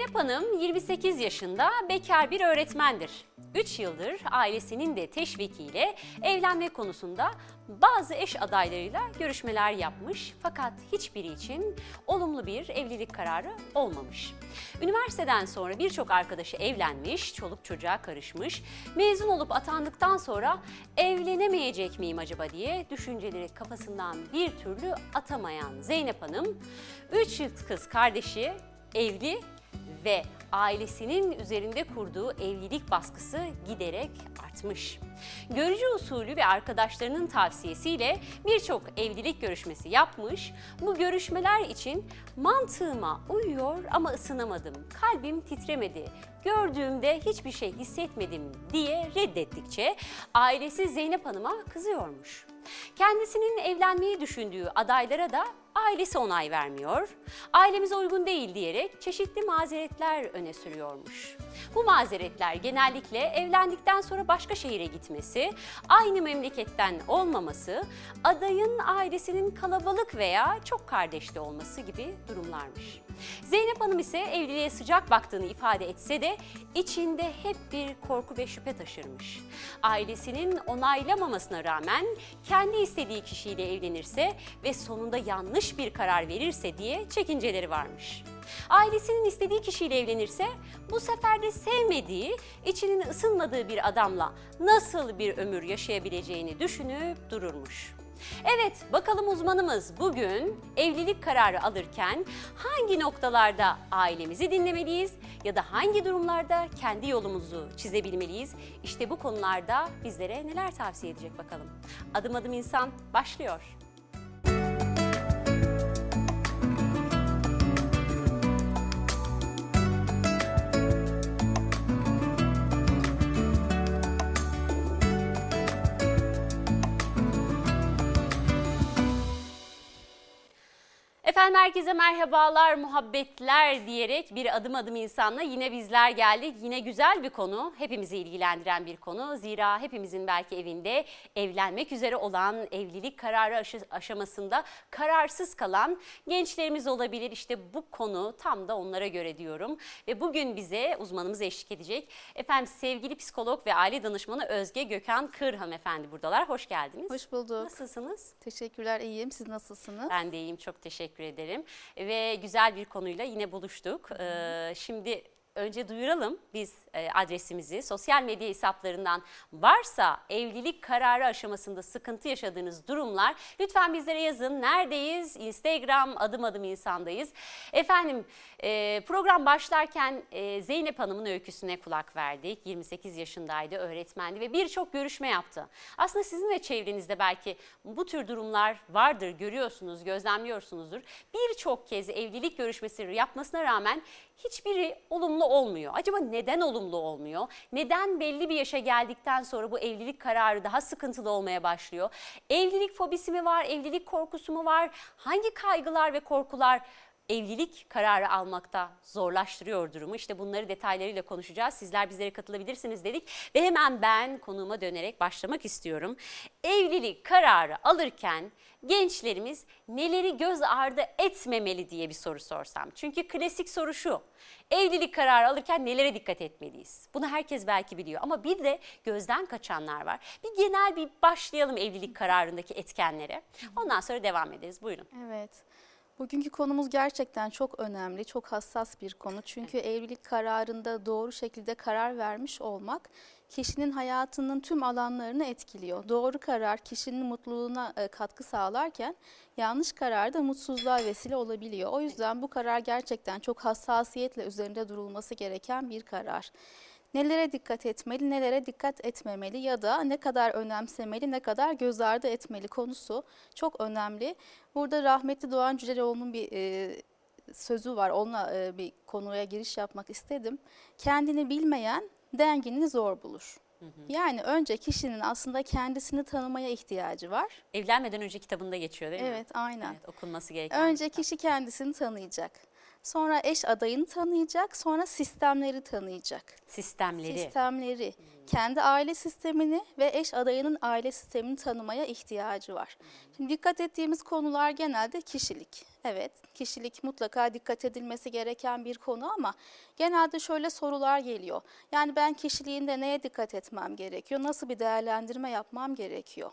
Zeynep Hanım 28 yaşında bekar bir öğretmendir. 3 yıldır ailesinin de teşvikiyle evlenme konusunda bazı eş adaylarıyla görüşmeler yapmış fakat hiçbiri için olumlu bir evlilik kararı olmamış. Üniversiteden sonra birçok arkadaşı evlenmiş, çoluk çocuğa karışmış, mezun olup atandıktan sonra evlenemeyecek miyim acaba diye düşünceleri kafasından bir türlü atamayan Zeynep Hanım, 3 kız kardeşi evli ve ailesinin üzerinde kurduğu evlilik baskısı giderek artmış. Görücü usulü ve arkadaşlarının tavsiyesiyle birçok evlilik görüşmesi yapmış. Bu görüşmeler için mantığıma uyuyor ama ısınamadım. Kalbim titremedi. Gördüğümde hiçbir şey hissetmedim diye reddettikçe ailesi Zeynep Hanım'a kızıyormuş. Kendisinin evlenmeyi düşündüğü adaylara da ailesi onay vermiyor. Ailemize uygun değil diyerek çeşitli mazeretler öne sürüyormuş. Bu mazeretler genellikle evlendikten sonra başka şehire gitmesi, aynı memleketten olmaması, adayın ailesinin kalabalık veya çok kardeşli olması gibi durumlarmış. Zeynep Hanım ise evliliğe sıcak baktığını ifade etse de içinde hep bir korku ve şüphe taşırmış. Ailesinin onaylamamasına rağmen kendi istediği kişiyle evlenirse ve sonunda yanlış bir karar verirse diye çekinceleri varmış. Ailesinin istediği kişiyle evlenirse bu sefer de sevmediği, içinin ısınmadığı bir adamla nasıl bir ömür yaşayabileceğini düşünüp dururmuş. Evet, bakalım uzmanımız bugün evlilik kararı alırken hangi noktalarda ailemizi dinlemeliyiz ya da hangi durumlarda kendi yolumuzu çizebilmeliyiz? İşte bu konularda bizlere neler tavsiye edecek bakalım. Adım adım insan başlıyor. Efendim herkese merhabalar, muhabbetler diyerek bir adım adım insanla yine bizler geldik. Yine güzel bir konu, hepimizi ilgilendiren bir konu. Zira hepimizin belki evinde evlenmek üzere olan evlilik kararı aşamasında kararsız kalan gençlerimiz olabilir. İşte bu konu tam da onlara göre diyorum. Ve bugün bize uzmanımız eşlik edecek. Efendim sevgili psikolog ve aile danışmanı Özge Gökhan Kır hanımefendi buradalar. Hoş geldiniz. Hoş bulduk. Nasılsınız? Teşekkürler, iyiyim. Siz nasılsınız? Ben de iyiyim, çok teşekkür ederim. Ve güzel bir konuyla yine buluştuk. Ee, şimdi önce duyuralım biz e, adresimizi. Sosyal medya hesaplarından varsa evlilik kararı aşamasında sıkıntı yaşadığınız durumlar lütfen bizlere yazın. Neredeyiz? Instagram adım adım insandayız. Efendim e, program başlarken e, Zeynep Hanım'ın öyküsüne kulak verdik. 28 yaşındaydı, öğretmendi ve birçok görüşme yaptı. Aslında sizin de çevrenizde belki bu tür durumlar vardır, görüyorsunuz, gözlemliyorsunuzdur. Birçok kez evlilik görüşmesi yapmasına rağmen hiçbiri olumlu olmuyor. Acaba neden olumlu olmuyor? Neden belli bir yaşa geldikten sonra bu evlilik kararı daha sıkıntılı olmaya başlıyor? Evlilik fobisi mi var, evlilik korkusu mu var? Hangi kaygılar ve korkular evlilik kararı almakta zorlaştırıyor durumu. İşte bunları detaylarıyla konuşacağız. Sizler bizlere katılabilirsiniz dedik ve hemen ben konuğuma dönerek başlamak istiyorum. Evlilik kararı alırken gençlerimiz neleri göz ardı etmemeli diye bir soru sorsam. Çünkü klasik soru şu. Evlilik kararı alırken nelere dikkat etmeliyiz? Bunu herkes belki biliyor ama bir de gözden kaçanlar var. Bir genel bir başlayalım evlilik kararındaki etkenlere. Ondan sonra devam ederiz. Buyurun. Evet. Bugünkü konumuz gerçekten çok önemli, çok hassas bir konu. Çünkü evlilik kararında doğru şekilde karar vermiş olmak kişinin hayatının tüm alanlarını etkiliyor. Doğru karar kişinin mutluluğuna e, katkı sağlarken yanlış karar da mutsuzluğa vesile olabiliyor. O yüzden bu karar gerçekten çok hassasiyetle üzerinde durulması gereken bir karar. Nelere dikkat etmeli, nelere dikkat etmemeli ya da ne kadar önemsemeli, ne kadar göz ardı etmeli konusu çok önemli. Burada rahmetli Doğan Cüceloğlu'nun bir e, sözü var. Onunla e, bir konuya giriş yapmak istedim. Kendini bilmeyen dengini zor bulur. Yani önce kişinin aslında kendisini tanımaya ihtiyacı var. Evlenmeden önce kitabında geçiyor değil mi? Evet, aynen. Evet, okunması gereken. Önce kişi kendisini tanıyacak. Sonra eş adayını tanıyacak, sonra sistemleri tanıyacak. Sistemleri. Sistemleri, kendi aile sistemini ve eş adayının aile sistemini tanımaya ihtiyacı var. Şimdi dikkat ettiğimiz konular genelde kişilik. Evet, kişilik mutlaka dikkat edilmesi gereken bir konu ama genelde şöyle sorular geliyor. Yani ben kişiliğinde neye dikkat etmem gerekiyor? Nasıl bir değerlendirme yapmam gerekiyor?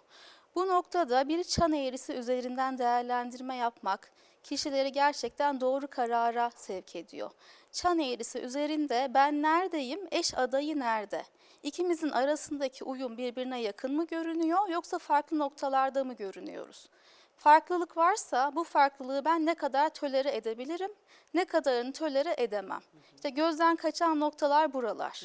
Bu noktada bir çan eğrisi üzerinden değerlendirme yapmak kişileri gerçekten doğru karara sevk ediyor. Çan eğrisi üzerinde ben neredeyim, eş adayı nerede? İkimizin arasındaki uyum birbirine yakın mı görünüyor yoksa farklı noktalarda mı görünüyoruz? Farklılık varsa bu farklılığı ben ne kadar tölere edebilirim, ne kadarını tölere edemem. İşte gözden kaçan noktalar buralar.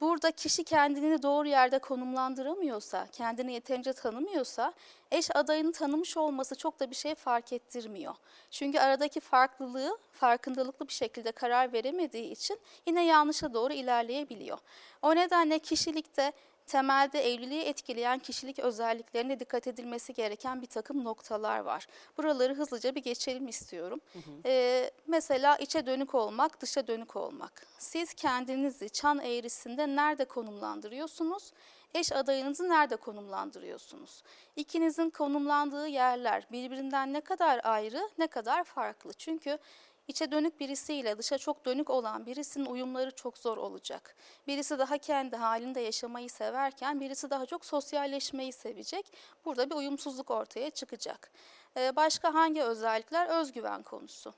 Burada kişi kendini doğru yerde konumlandıramıyorsa, kendini yeterince tanımıyorsa, eş adayını tanımış olması çok da bir şey fark ettirmiyor. Çünkü aradaki farklılığı farkındalıklı bir şekilde karar veremediği için yine yanlışa doğru ilerleyebiliyor. O nedenle kişilikte temelde evliliği etkileyen kişilik özelliklerine dikkat edilmesi gereken bir takım noktalar var. Buraları hızlıca bir geçelim istiyorum. Ee, mesela içe dönük olmak, dışa dönük olmak. Siz kendinizi çan eğrisinde nerede konumlandırıyorsunuz? Eş adayınızı nerede konumlandırıyorsunuz? İkinizin konumlandığı yerler birbirinden ne kadar ayrı, ne kadar farklı? Çünkü İçe dönük birisiyle dışa çok dönük olan birisinin uyumları çok zor olacak. Birisi daha kendi halinde yaşamayı severken birisi daha çok sosyalleşmeyi sevecek. Burada bir uyumsuzluk ortaya çıkacak. Ee, başka hangi özellikler? Özgüven konusu.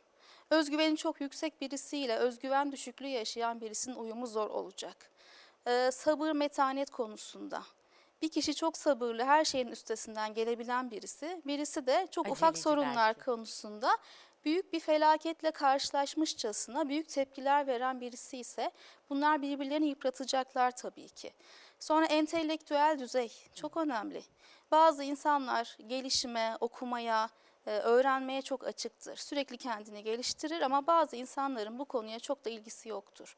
Özgüveni çok yüksek birisiyle özgüven düşüklüğü yaşayan birisinin uyumu zor olacak. Ee, sabır, metanet konusunda. Bir kişi çok sabırlı, her şeyin üstesinden gelebilen birisi. Birisi de çok ufak Aceleci sorunlar belki. konusunda büyük bir felaketle karşılaşmışçasına büyük tepkiler veren birisi ise bunlar birbirlerini yıpratacaklar tabii ki. Sonra entelektüel düzey çok önemli. Bazı insanlar gelişime, okumaya, e, öğrenmeye çok açıktır. Sürekli kendini geliştirir ama bazı insanların bu konuya çok da ilgisi yoktur.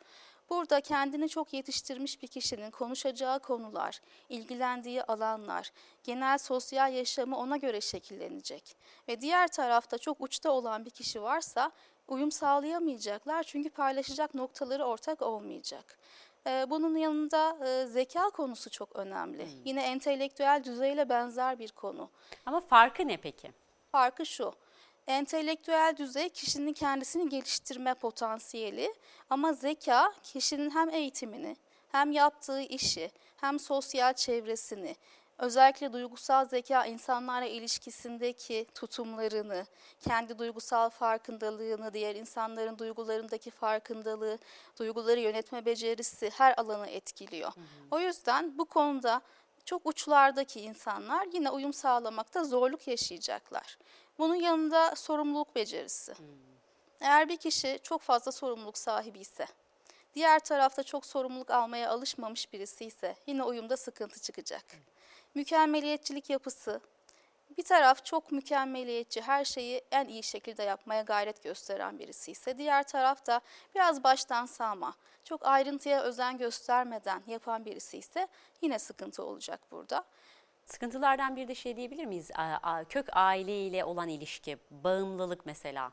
Burada kendini çok yetiştirmiş bir kişinin konuşacağı konular, ilgilendiği alanlar, genel sosyal yaşamı ona göre şekillenecek. Ve diğer tarafta çok uçta olan bir kişi varsa uyum sağlayamayacaklar çünkü paylaşacak noktaları ortak olmayacak. Ee, Bunun yanında e, zeka konusu çok önemli. Yine entelektüel düzeyle benzer bir konu. Ama farkı ne peki? Farkı şu. Entelektüel düzey kişinin kendisini geliştirme potansiyeli ama zeka kişinin hem eğitimini, hem yaptığı işi, hem sosyal çevresini, özellikle duygusal zeka insanlarla ilişkisindeki tutumlarını, kendi duygusal farkındalığını, diğer insanların duygularındaki farkındalığı, duyguları yönetme becerisi her alanı etkiliyor. O yüzden bu konuda çok uçlardaki insanlar yine uyum sağlamakta zorluk yaşayacaklar. Bunun yanında sorumluluk becerisi. Eğer bir kişi çok fazla sorumluluk sahibi ise, diğer tarafta çok sorumluluk almaya alışmamış birisi ise yine uyumda sıkıntı çıkacak. Mükemmeliyetçilik yapısı, bir taraf çok mükemmeliyetçi, her şeyi en iyi şekilde yapmaya gayret gösteren birisi ise diğer taraf da biraz baştan sağma, çok ayrıntıya özen göstermeden yapan birisi ise yine sıkıntı olacak burada. Sıkıntılardan bir de şey diyebilir miyiz? Kök aileyle olan ilişki, bağımlılık mesela.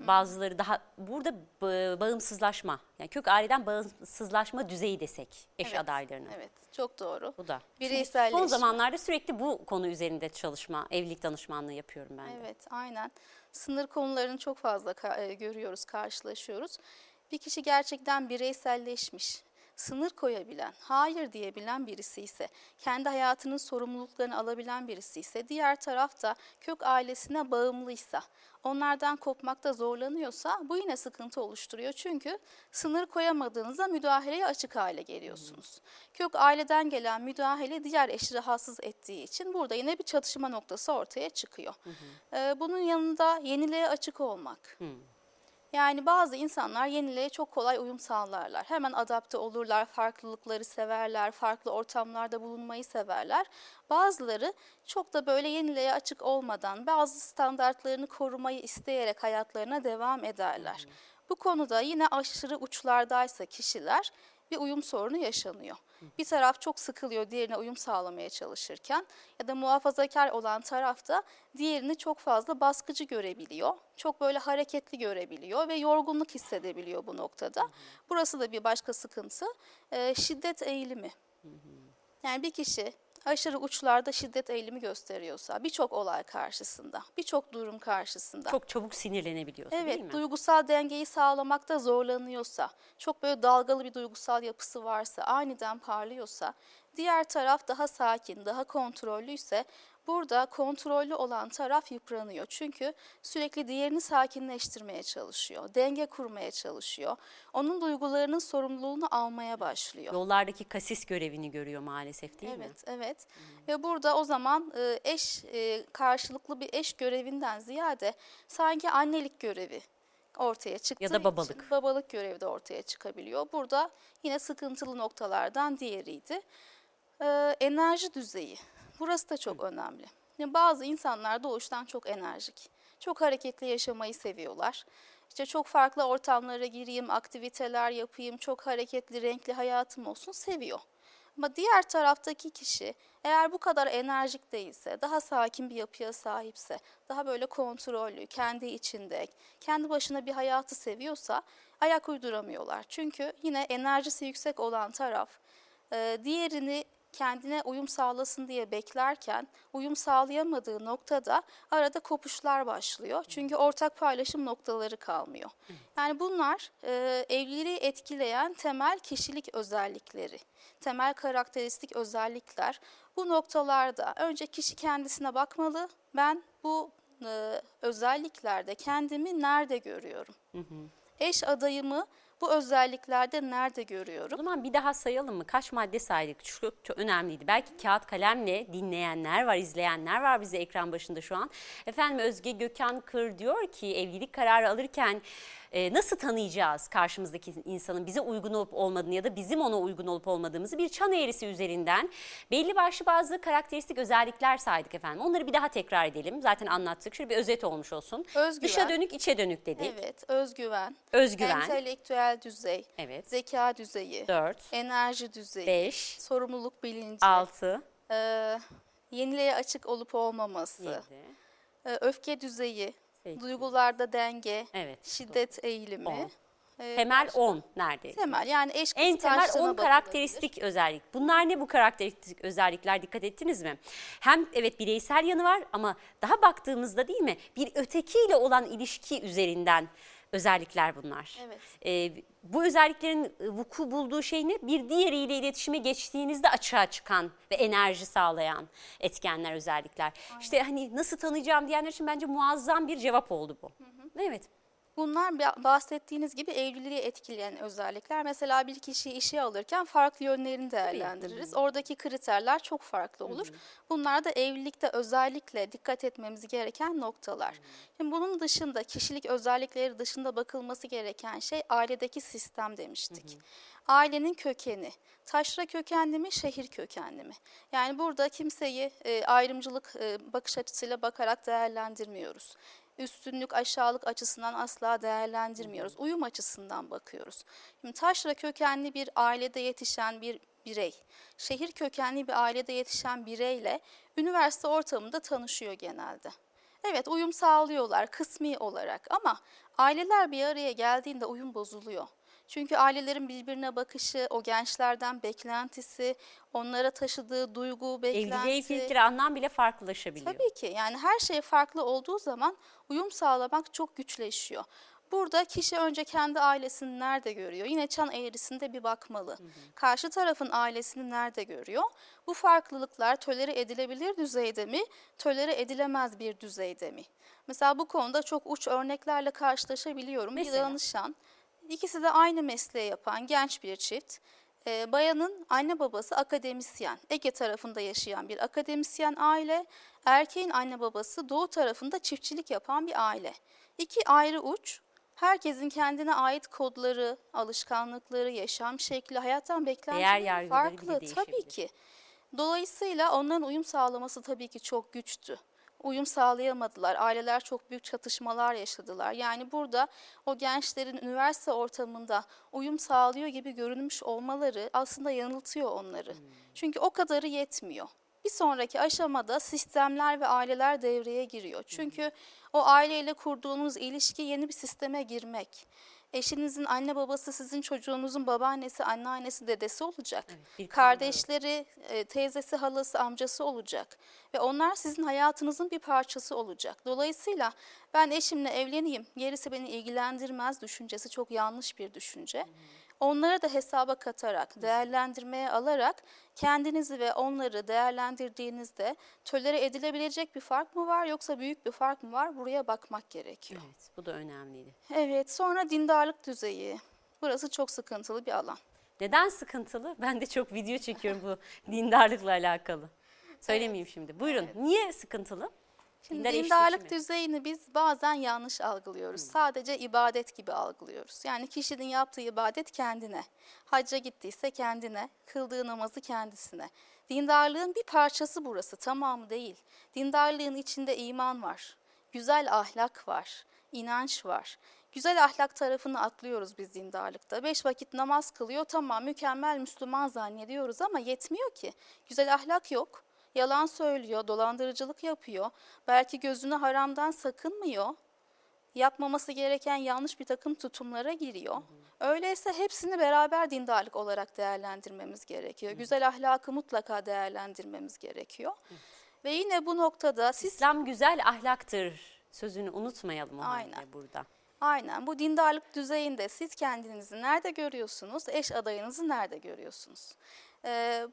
Bazıları daha burada ba- bağımsızlaşma, yani kök aileden bağımsızlaşma düzeyi desek eş Evet, adaylarına. Evet, çok doğru. Bu da. Bireyselleşme. Son zamanlarda sürekli bu konu üzerinde çalışma, evlilik danışmanlığı yapıyorum ben de. Evet, aynen. Sınır konularını çok fazla ka- e, görüyoruz, karşılaşıyoruz. Bir kişi gerçekten bireyselleşmiş, sınır koyabilen, hayır diyebilen birisi ise, kendi hayatının sorumluluklarını alabilen birisi ise, diğer tarafta kök ailesine bağımlıysa, onlardan kopmakta zorlanıyorsa bu yine sıkıntı oluşturuyor. Çünkü sınır koyamadığınızda müdahaleye açık hale geliyorsunuz. Kök aileden gelen müdahale diğer eşi rahatsız ettiği için burada yine bir çatışma noktası ortaya çıkıyor. Ee, bunun yanında yeniliğe açık olmak. Yani bazı insanlar yeniliğe çok kolay uyum sağlarlar. Hemen adapte olurlar, farklılıkları severler, farklı ortamlarda bulunmayı severler. Bazıları çok da böyle yeniliğe açık olmadan bazı standartlarını korumayı isteyerek hayatlarına devam ederler. Bu konuda yine aşırı uçlardaysa kişiler bir uyum sorunu yaşanıyor. Bir taraf çok sıkılıyor diğerine uyum sağlamaya çalışırken ya da muhafazakar olan taraf da diğerini çok fazla baskıcı görebiliyor. Çok böyle hareketli görebiliyor ve yorgunluk hissedebiliyor bu noktada. Burası da bir başka sıkıntı. Ee, şiddet eğilimi. Yani bir kişi aşırı uçlarda şiddet eğilimi gösteriyorsa birçok olay karşısında, birçok durum karşısında. Çok çabuk sinirlenebiliyorsun değil mi? Evet, duygusal dengeyi sağlamakta zorlanıyorsa, çok böyle dalgalı bir duygusal yapısı varsa, aniden parlıyorsa, diğer taraf daha sakin, daha kontrollüyse burada kontrollü olan taraf yıpranıyor. Çünkü sürekli diğerini sakinleştirmeye çalışıyor, denge kurmaya çalışıyor. Onun duygularının sorumluluğunu almaya başlıyor. Yollardaki kasis görevini görüyor maalesef değil mi? Evet, evet. Ve burada o zaman e, eş e, karşılıklı bir eş görevinden ziyade sanki annelik görevi ortaya çıktığı Ya da için babalık. babalık görevi de ortaya çıkabiliyor. Burada yine sıkıntılı noktalardan diğeriydi. E, enerji düzeyi. Burası da çok önemli. Yani bazı insanlar doğuştan çok enerjik. Çok hareketli yaşamayı seviyorlar. İşte çok farklı ortamlara gireyim, aktiviteler yapayım, çok hareketli, renkli hayatım olsun seviyor. Ama diğer taraftaki kişi eğer bu kadar enerjik değilse, daha sakin bir yapıya sahipse, daha böyle kontrollü, kendi içinde, kendi başına bir hayatı seviyorsa ayak uyduramıyorlar. Çünkü yine enerjisi yüksek olan taraf diğerini kendine uyum sağlasın diye beklerken uyum sağlayamadığı noktada arada kopuşlar başlıyor. Çünkü ortak paylaşım noktaları kalmıyor. Yani bunlar e, evliliği etkileyen temel kişilik özellikleri, temel karakteristik özellikler. Bu noktalarda önce kişi kendisine bakmalı. Ben bu e, özelliklerde kendimi nerede görüyorum? Eş adayımı bu özelliklerde nerede O görüyorum? zaman bir daha sayalım mı? Kaç madde saydık? Çok, çok önemliydi. Belki kağıt kalemle dinleyenler var, izleyenler var bize ekran başında şu an. Efendim Özge Gökhan Kır diyor ki evlilik kararı alırken e, nasıl tanıyacağız karşımızdaki insanın bize uygun olup olmadığını ya da bizim ona uygun olup olmadığımızı bir çan eğrisi üzerinden belli başlı bazı karakteristik özellikler saydık efendim. Onları bir daha tekrar edelim. Zaten anlattık. Şöyle bir özet olmuş olsun. Özgüven. Dışa dönük, içe dönük dedik. Evet, özgüven, Özgüven. entelektüel düzey, Evet. zeka düzeyi, 4, enerji düzeyi, 5, sorumluluk bilinci, 6, e, yeniliğe açık olup olmaması, 7. e, öfke düzeyi, Peki. duygularda denge, Evet. şiddet eğilimi. On. e, Temel 10 nerede? temel yani eş En temel kıskançlığına 10 bakılabilir. karakteristik özellik. Bunlar ne bu karakteristik özellikler dikkat ettiniz mi? Hem evet bireysel yanı var ama daha baktığımızda değil mi bir ötekiyle olan ilişki üzerinden özellikler bunlar. Evet. Ee, bu özelliklerin vuku bulduğu şey ne? Bir diğeriyle iletişime geçtiğinizde açığa çıkan ve enerji sağlayan etkenler, özellikler. İşte hani nasıl tanıyacağım diyenler için bence muazzam bir cevap oldu bu. Evet. Bunlar ba- bahsettiğiniz gibi evliliği etkileyen özellikler. Mesela bir kişiyi işe alırken farklı yönlerini değerlendiririz. Oradaki kriterler çok farklı olur. Bunlar da evlilikte özellikle dikkat etmemiz gereken noktalar. Şimdi bunun dışında kişilik özellikleri dışında bakılması gereken şey ailedeki sistem demiştik. Ailenin kökeni. Taşra kökenli mi, şehir kökenli mi? Yani burada kimseyi e, ayrımcılık e, bakış açısıyla bakarak değerlendirmiyoruz üstünlük, aşağılık açısından asla değerlendirmiyoruz. Uyum açısından bakıyoruz. Şimdi taşra kökenli bir ailede yetişen bir birey, şehir kökenli bir ailede yetişen bireyle üniversite ortamında tanışıyor genelde. Evet uyum sağlıyorlar kısmi olarak ama aileler bir araya geldiğinde uyum bozuluyor. Çünkü ailelerin birbirine bakışı, o gençlerden beklentisi, onlara taşıdığı duygu, beklenti. Evliliğe fikri anlam bile farklılaşabiliyor. Tabii ki yani her şey farklı olduğu zaman uyum sağlamak çok güçleşiyor. Burada kişi önce kendi ailesini nerede görüyor? Yine çan eğrisinde bir bakmalı. Karşı tarafın ailesini nerede görüyor? Bu farklılıklar tolere edilebilir düzeyde mi, tolere edilemez bir düzeyde mi? Mesela bu konuda çok uç örneklerle karşılaşabiliyorum. Bir Mesela? danışan, ikisi de aynı mesleği yapan genç bir çift. Ee, bayanın anne babası akademisyen, Ege tarafında yaşayan bir akademisyen aile. Erkeğin anne babası doğu tarafında çiftçilik yapan bir aile. İki ayrı uç, herkesin kendine ait kodları, alışkanlıkları, yaşam şekli, hayattan beklentileri farklı. Tabii ki. Dolayısıyla onların uyum sağlaması tabii ki çok güçtü. Uyum sağlayamadılar. Aileler çok büyük çatışmalar yaşadılar. Yani burada o gençlerin üniversite ortamında uyum sağlıyor gibi görünmüş olmaları aslında yanıltıyor onları. Çünkü o kadarı yetmiyor. Bir sonraki aşamada sistemler ve aileler devreye giriyor. Çünkü o aileyle kurduğunuz ilişki yeni bir sisteme girmek. Eşinizin anne babası sizin çocuğunuzun babaannesi, anneannesi, dedesi olacak. Evet, Kardeşleri, e, teyzesi, halası, amcası olacak. Ve onlar sizin hayatınızın bir parçası olacak. Dolayısıyla ben eşimle evleneyim, gerisi beni ilgilendirmez düşüncesi çok yanlış bir düşünce. Onları da hesaba katarak, değerlendirmeye alarak kendinizi ve onları değerlendirdiğinizde tölere edilebilecek bir fark mı var yoksa büyük bir fark mı var? Buraya bakmak gerekiyor. Evet, bu da önemliydi. Evet, sonra dindarlık düzeyi. Burası çok sıkıntılı bir alan. Neden sıkıntılı? Ben de çok video çekiyorum bu dindarlıkla alakalı. Söylemeyeyim şimdi. Buyurun. Niye sıkıntılı? Şimdi dindarlık düzeyini biz bazen yanlış algılıyoruz. Sadece ibadet gibi algılıyoruz. Yani kişinin yaptığı ibadet kendine. Hacca gittiyse kendine, kıldığı namazı kendisine. Dindarlığın bir parçası burası, tamamı değil. Dindarlığın içinde iman var, güzel ahlak var, inanç var. Güzel ahlak tarafını atlıyoruz biz dindarlıkta. Beş vakit namaz kılıyor, tamam mükemmel Müslüman zannediyoruz ama yetmiyor ki. Güzel ahlak yok. Yalan söylüyor, dolandırıcılık yapıyor. Belki gözünü haramdan sakınmıyor. Yapmaması gereken yanlış bir takım tutumlara giriyor. Öyleyse hepsini beraber dindarlık olarak değerlendirmemiz gerekiyor. Güzel ahlakı mutlaka değerlendirmemiz gerekiyor. Ve yine bu noktada siz İslam güzel ahlaktır sözünü unutmayalım o Aynen. halde burada. Aynen bu dindarlık düzeyinde siz kendinizi nerede görüyorsunuz, eş adayınızı nerede görüyorsunuz?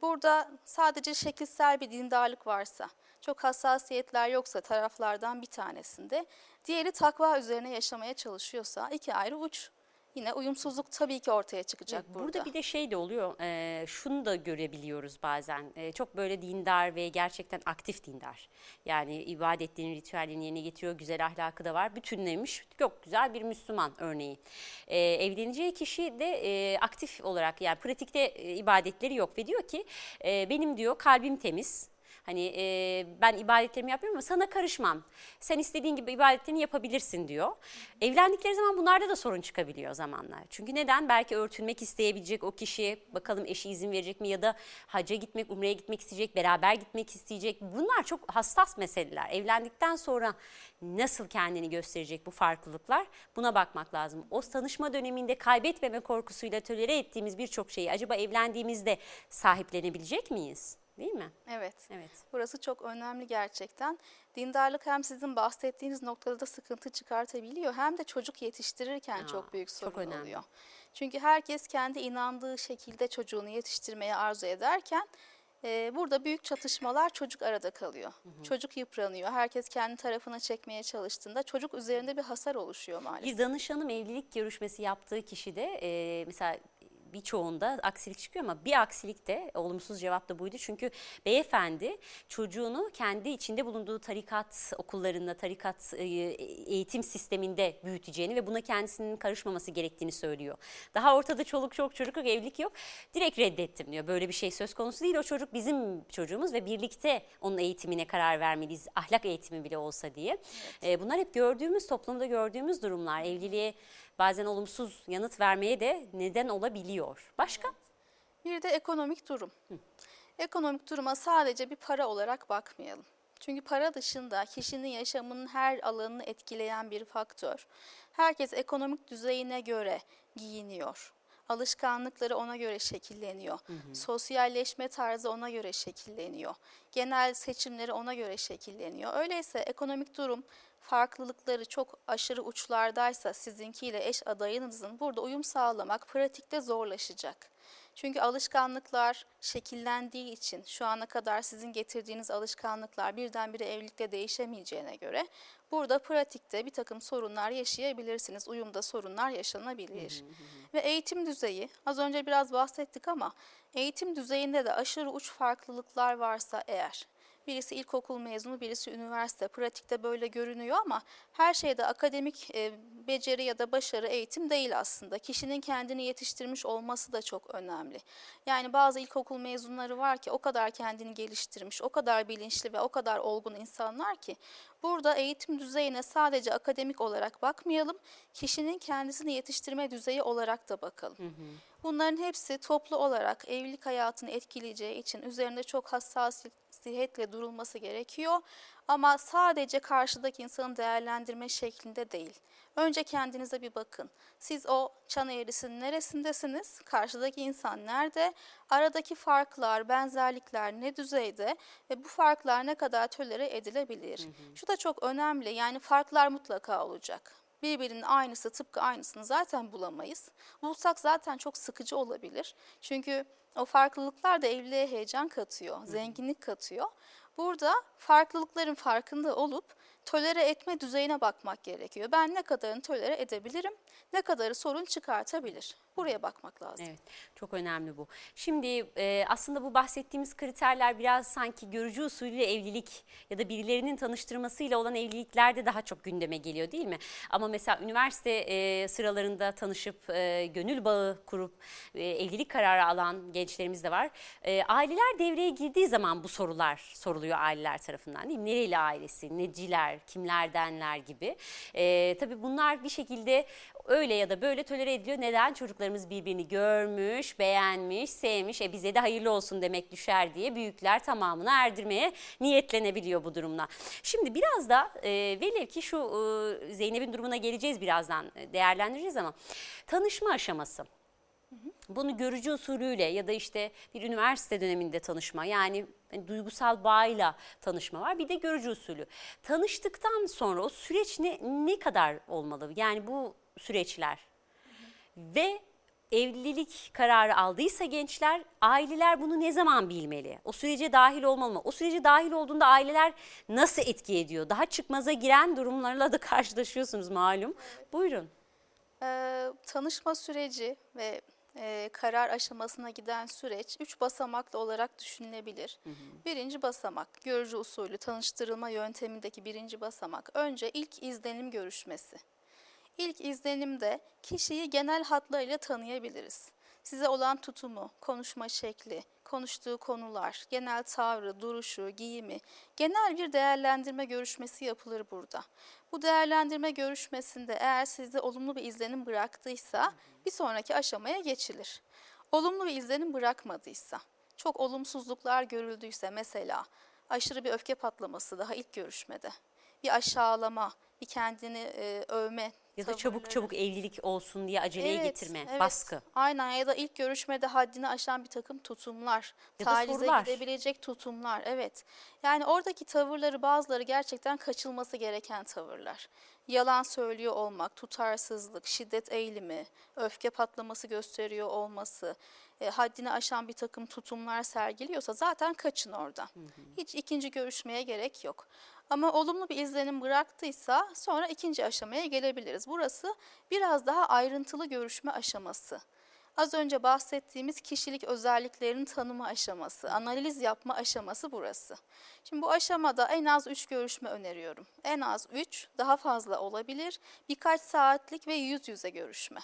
Burada sadece şekilsel bir dindarlık varsa, çok hassasiyetler yoksa taraflardan bir tanesinde, diğeri takva üzerine yaşamaya çalışıyorsa iki ayrı uç. Yine uyumsuzluk tabii ki ortaya çıkacak burada. Burada bir de şey de oluyor, e, şunu da görebiliyoruz bazen. E, çok böyle dindar ve gerçekten aktif dindar. Yani ibadetlerini, ritüellerini yerine getiriyor, güzel ahlakı da var. Bütünlemiş, çok güzel bir Müslüman örneği. E, evleneceği kişi de e, aktif olarak yani pratikte e, ibadetleri yok ve diyor ki e, benim diyor kalbim temiz. Hani e, ben ibadetlerimi yapıyorum ama sana karışmam. Sen istediğin gibi ibadetlerini yapabilirsin diyor. Evlendikleri zaman bunlarda da sorun çıkabiliyor zamanlar. Çünkü neden? Belki örtünmek isteyebilecek o kişi, bakalım eşi izin verecek mi ya da hacca gitmek, umreye gitmek isteyecek, beraber gitmek isteyecek. Bunlar çok hassas meseleler. Evlendikten sonra nasıl kendini gösterecek bu farklılıklar? Buna bakmak lazım. O tanışma döneminde kaybetmeme korkusuyla tolere ettiğimiz birçok şeyi acaba evlendiğimizde sahiplenebilecek miyiz? Değil mi? Evet. Evet. Burası çok önemli gerçekten. Dindarlık hem sizin bahsettiğiniz noktada da sıkıntı çıkartabiliyor hem de çocuk yetiştirirken Aa, çok büyük sorun çok önemli. oluyor. Çünkü herkes kendi inandığı şekilde çocuğunu yetiştirmeye arzu ederken e, burada büyük çatışmalar çocuk arada kalıyor. Çocuk yıpranıyor. Herkes kendi tarafına çekmeye çalıştığında çocuk üzerinde bir hasar oluşuyor maalesef. Bir danışanım evlilik görüşmesi yaptığı kişi de e, mesela birçoğunda aksilik çıkıyor ama bir aksilik de olumsuz cevap da buydu. Çünkü beyefendi çocuğunu kendi içinde bulunduğu tarikat okullarında, tarikat e, eğitim sisteminde büyüteceğini ve buna kendisinin karışmaması gerektiğini söylüyor. Daha ortada çoluk çok çocuk yok, evlilik yok. Direkt reddettim diyor. Böyle bir şey söz konusu değil. O çocuk bizim çocuğumuz ve birlikte onun eğitimine karar vermeliyiz. Ahlak eğitimi bile olsa diye. E, bunlar hep gördüğümüz, toplumda gördüğümüz durumlar. Evliliğe bazen olumsuz yanıt vermeye de neden olabiliyor. Başka? Bir de ekonomik durum. Ekonomik duruma sadece bir para olarak bakmayalım. Çünkü para dışında kişinin yaşamının her alanını etkileyen bir faktör. Herkes ekonomik düzeyine göre giyiniyor. Alışkanlıkları ona göre şekilleniyor. Sosyalleşme tarzı ona göre şekilleniyor. Genel seçimleri ona göre şekilleniyor. Öyleyse ekonomik durum farklılıkları çok aşırı uçlardaysa sizinkiyle eş adayınızın burada uyum sağlamak pratikte zorlaşacak. Çünkü alışkanlıklar şekillendiği için şu ana kadar sizin getirdiğiniz alışkanlıklar birdenbire evlilikte değişemeyeceğine göre burada pratikte bir takım sorunlar yaşayabilirsiniz. Uyumda sorunlar yaşanabilir. Ve eğitim düzeyi az önce biraz bahsettik ama eğitim düzeyinde de aşırı uç farklılıklar varsa eğer Birisi ilkokul mezunu, birisi üniversite. Pratikte böyle görünüyor ama her şeyde akademik e, beceri ya da başarı eğitim değil aslında. Kişinin kendini yetiştirmiş olması da çok önemli. Yani bazı ilkokul mezunları var ki o kadar kendini geliştirmiş, o kadar bilinçli ve o kadar olgun insanlar ki burada eğitim düzeyine sadece akademik olarak bakmayalım, kişinin kendisini yetiştirme düzeyi olarak da bakalım. Bunların hepsi toplu olarak evlilik hayatını etkileyeceği için üzerinde çok hassasiyetle durulması gerekiyor. Ama sadece karşıdaki insanı değerlendirme şeklinde değil. Önce kendinize bir bakın. Siz o çan eğrisinin neresindesiniz? Karşıdaki insan nerede? Aradaki farklar, benzerlikler ne düzeyde? Ve bu farklar ne kadar tolere edilebilir? Şu da çok önemli. Yani farklar mutlaka olacak birbirinin aynısı tıpkı aynısını zaten bulamayız. Bulsak zaten çok sıkıcı olabilir. Çünkü o farklılıklar da evliliğe heyecan katıyor, zenginlik katıyor. Burada farklılıkların farkında olup tolere etme düzeyine bakmak gerekiyor. Ben ne kadarını tolere edebilirim, ne kadarı sorun çıkartabilir. Buraya bakmak lazım. Evet, çok önemli bu. Şimdi e, aslında bu bahsettiğimiz kriterler biraz sanki görücü usulüyle evlilik ya da birilerinin tanıştırmasıyla olan evliliklerde daha çok gündeme geliyor değil mi? Ama mesela üniversite e, sıralarında tanışıp e, gönül bağı kurup e, evlilik kararı alan gençlerimiz de var. E, aileler devreye girdiği zaman bu sorular soruluyor aileler tarafından değil mi? Nereli ailesi, neciler, kimlerdenler gibi. E, tabii bunlar bir şekilde öyle ya da böyle tolere ediliyor. Neden? Çocuklarımız birbirini görmüş, beğenmiş, sevmiş. E bize de hayırlı olsun demek düşer diye büyükler tamamını erdirmeye niyetlenebiliyor bu durumla. Şimdi biraz da e, velev ki şu e, Zeynep'in durumuna geleceğiz birazdan e, değerlendireceğiz ama tanışma aşaması. Bunu görücü usulüyle ya da işte bir üniversite döneminde tanışma yani hani duygusal bağıyla tanışma var. Bir de görücü usulü. Tanıştıktan sonra o süreç ne, ne kadar olmalı? Yani bu süreçler ve evlilik kararı aldıysa gençler aileler bunu ne zaman bilmeli? O sürece dahil olmalı mı? O sürece dahil olduğunda aileler nasıl etki ediyor? Daha çıkmaza giren durumlarla da karşılaşıyorsunuz malum. Buyurun. Ee, tanışma süreci ve e, karar aşamasına giden süreç üç basamaklı olarak düşünülebilir. Birinci basamak, görücü usulü tanıştırılma yöntemindeki birinci basamak. Önce ilk izlenim görüşmesi. İlk izlenimde kişiyi genel hatlarıyla tanıyabiliriz. Size olan tutumu, konuşma şekli, konuştuğu konular, genel tavrı, duruşu, giyimi, genel bir değerlendirme görüşmesi yapılır burada. Bu değerlendirme görüşmesinde eğer sizde olumlu bir izlenim bıraktıysa bir sonraki aşamaya geçilir. Olumlu bir izlenim bırakmadıysa, çok olumsuzluklar görüldüyse mesela aşırı bir öfke patlaması daha ilk görüşmede, bir aşağılama, bir kendini e, övme Ya da çabuk çabuk evlilik olsun diye aceleye Evet, getirme, evet. baskı. Aynen ya da ilk görüşmede haddini aşan bir takım tutumlar, Ya da tacize sorular. gidebilecek tutumlar. Evet. Yani oradaki tavırları bazıları gerçekten kaçılması gereken tavırlar. Yalan söylüyor olmak, tutarsızlık, şiddet eğilimi, öfke patlaması gösteriyor olması, e, haddini aşan bir takım tutumlar sergiliyorsa zaten kaçın oradan. Hiç ikinci görüşmeye gerek yok. Ama olumlu bir izlenim bıraktıysa sonra ikinci aşamaya gelebiliriz. Burası biraz daha ayrıntılı görüşme aşaması. Az önce bahsettiğimiz kişilik özelliklerinin tanıma aşaması, analiz yapma aşaması burası. Şimdi bu aşamada en az 3 görüşme öneriyorum. En az 3, daha fazla olabilir. Birkaç saatlik ve yüz yüze görüşme.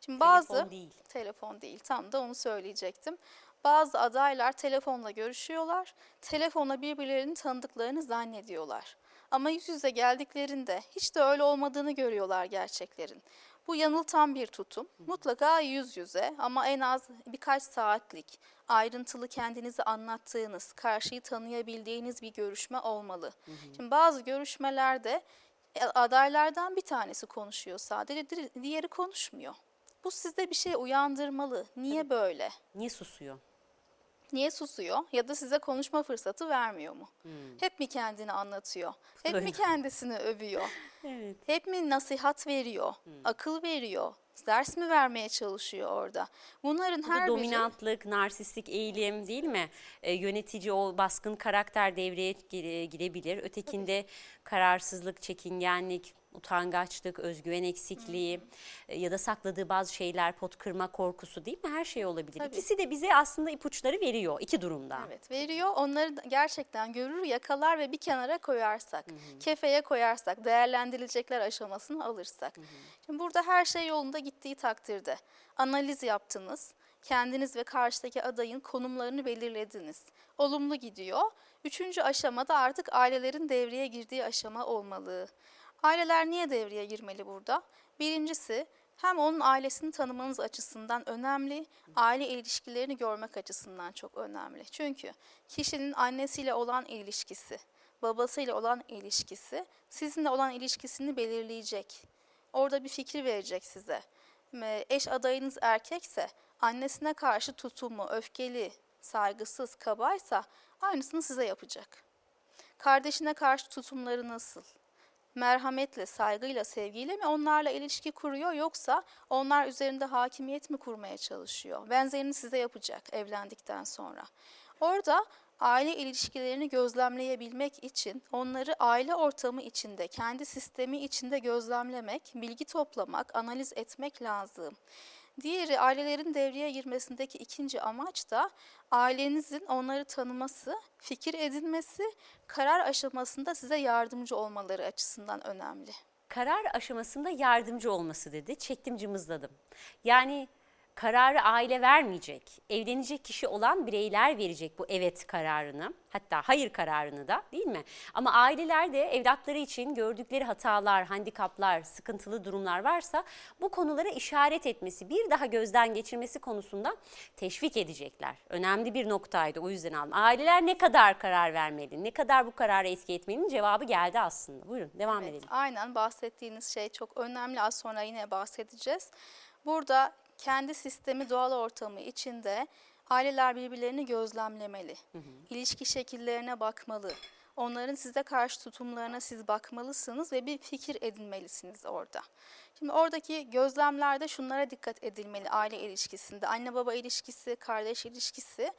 Şimdi bazı Telefon değil. telefon değil. Tam da onu söyleyecektim. Bazı adaylar telefonla görüşüyorlar. Telefonla birbirlerini tanıdıklarını zannediyorlar. Ama yüz yüze geldiklerinde hiç de öyle olmadığını görüyorlar gerçeklerin. Bu yanıltan bir tutum. Mutlaka yüz yüze ama en az birkaç saatlik ayrıntılı kendinizi anlattığınız, karşıyı tanıyabildiğiniz bir görüşme olmalı. Şimdi bazı görüşmelerde e, adaylardan bir tanesi konuşuyor sadece, di- diğeri konuşmuyor. Bu sizde bir şey uyandırmalı. Niye böyle? Niye susuyor? Niye susuyor ya da size konuşma fırsatı vermiyor mu? Hmm. Hep mi kendini anlatıyor? Hep Öyle. mi kendisini övüyor? Evet. Hep mi nasihat veriyor? Hmm. Akıl veriyor? Ders mi vermeye çalışıyor orada? Bunların Bu her biri dominantlık, narsistik eğilim değil mi? Ee, yönetici o baskın karakter devreye gire- girebilir. Ötekinde kararsızlık, çekingenlik, utangaçlık, özgüven eksikliği e, ya da sakladığı bazı şeyler, pot kırma korkusu değil mi? Her şey olabilir. Tabii. İkisi de bize aslında ipuçları veriyor iki durumda. Evet veriyor. Onları gerçekten görür, yakalar ve bir kenara koyarsak, kefeye koyarsak, değerlendirilecekler aşamasını alırsak. Şimdi burada her şey yolunda gittiği takdirde analiz yaptınız. Kendiniz ve karşıdaki adayın konumlarını belirlediniz. Olumlu gidiyor. Üçüncü aşamada artık ailelerin devreye girdiği aşama olmalı. Aileler niye devreye girmeli burada? Birincisi hem onun ailesini tanımanız açısından önemli, aile ilişkilerini görmek açısından çok önemli. Çünkü kişinin annesiyle olan ilişkisi, babasıyla olan ilişkisi, sizinle olan ilişkisini belirleyecek. Orada bir fikir verecek size. Eş adayınız erkekse annesine karşı tutumu, öfkeli, saygısız, kabaysa aynısını size yapacak. Kardeşine karşı tutumları nasıl? Merhametle, saygıyla, sevgiyle mi onlarla ilişki kuruyor yoksa onlar üzerinde hakimiyet mi kurmaya çalışıyor? Benzerini size yapacak evlendikten sonra. Orada aile ilişkilerini gözlemleyebilmek için onları aile ortamı içinde, kendi sistemi içinde gözlemlemek, bilgi toplamak, analiz etmek lazım. Diğeri ailelerin devreye girmesindeki ikinci amaç da ailenizin onları tanıması, fikir edinmesi, karar aşamasında size yardımcı olmaları açısından önemli. Karar aşamasında yardımcı olması dedi. Çektim cımızladım. Yani kararı aile vermeyecek. Evlenecek kişi olan bireyler verecek bu evet kararını. Hatta hayır kararını da değil mi? Ama aileler de evlatları için gördükleri hatalar, handikaplar, sıkıntılı durumlar varsa bu konulara işaret etmesi, bir daha gözden geçirmesi konusunda teşvik edecekler. Önemli bir noktaydı o yüzden aldım. Aileler ne kadar karar vermeli, ne kadar bu karara etki etmelinin cevabı geldi aslında. Buyurun devam Evet, edelim. aynen bahsettiğiniz şey çok önemli. Az sonra yine bahsedeceğiz. Burada kendi sistemi doğal ortamı içinde aileler birbirlerini gözlemlemeli. İlişki şekillerine bakmalı. Onların size karşı tutumlarına siz bakmalısınız ve bir fikir edinmelisiniz orada. Şimdi oradaki gözlemlerde şunlara dikkat edilmeli aile ilişkisinde. Anne baba ilişkisi, kardeş ilişkisi.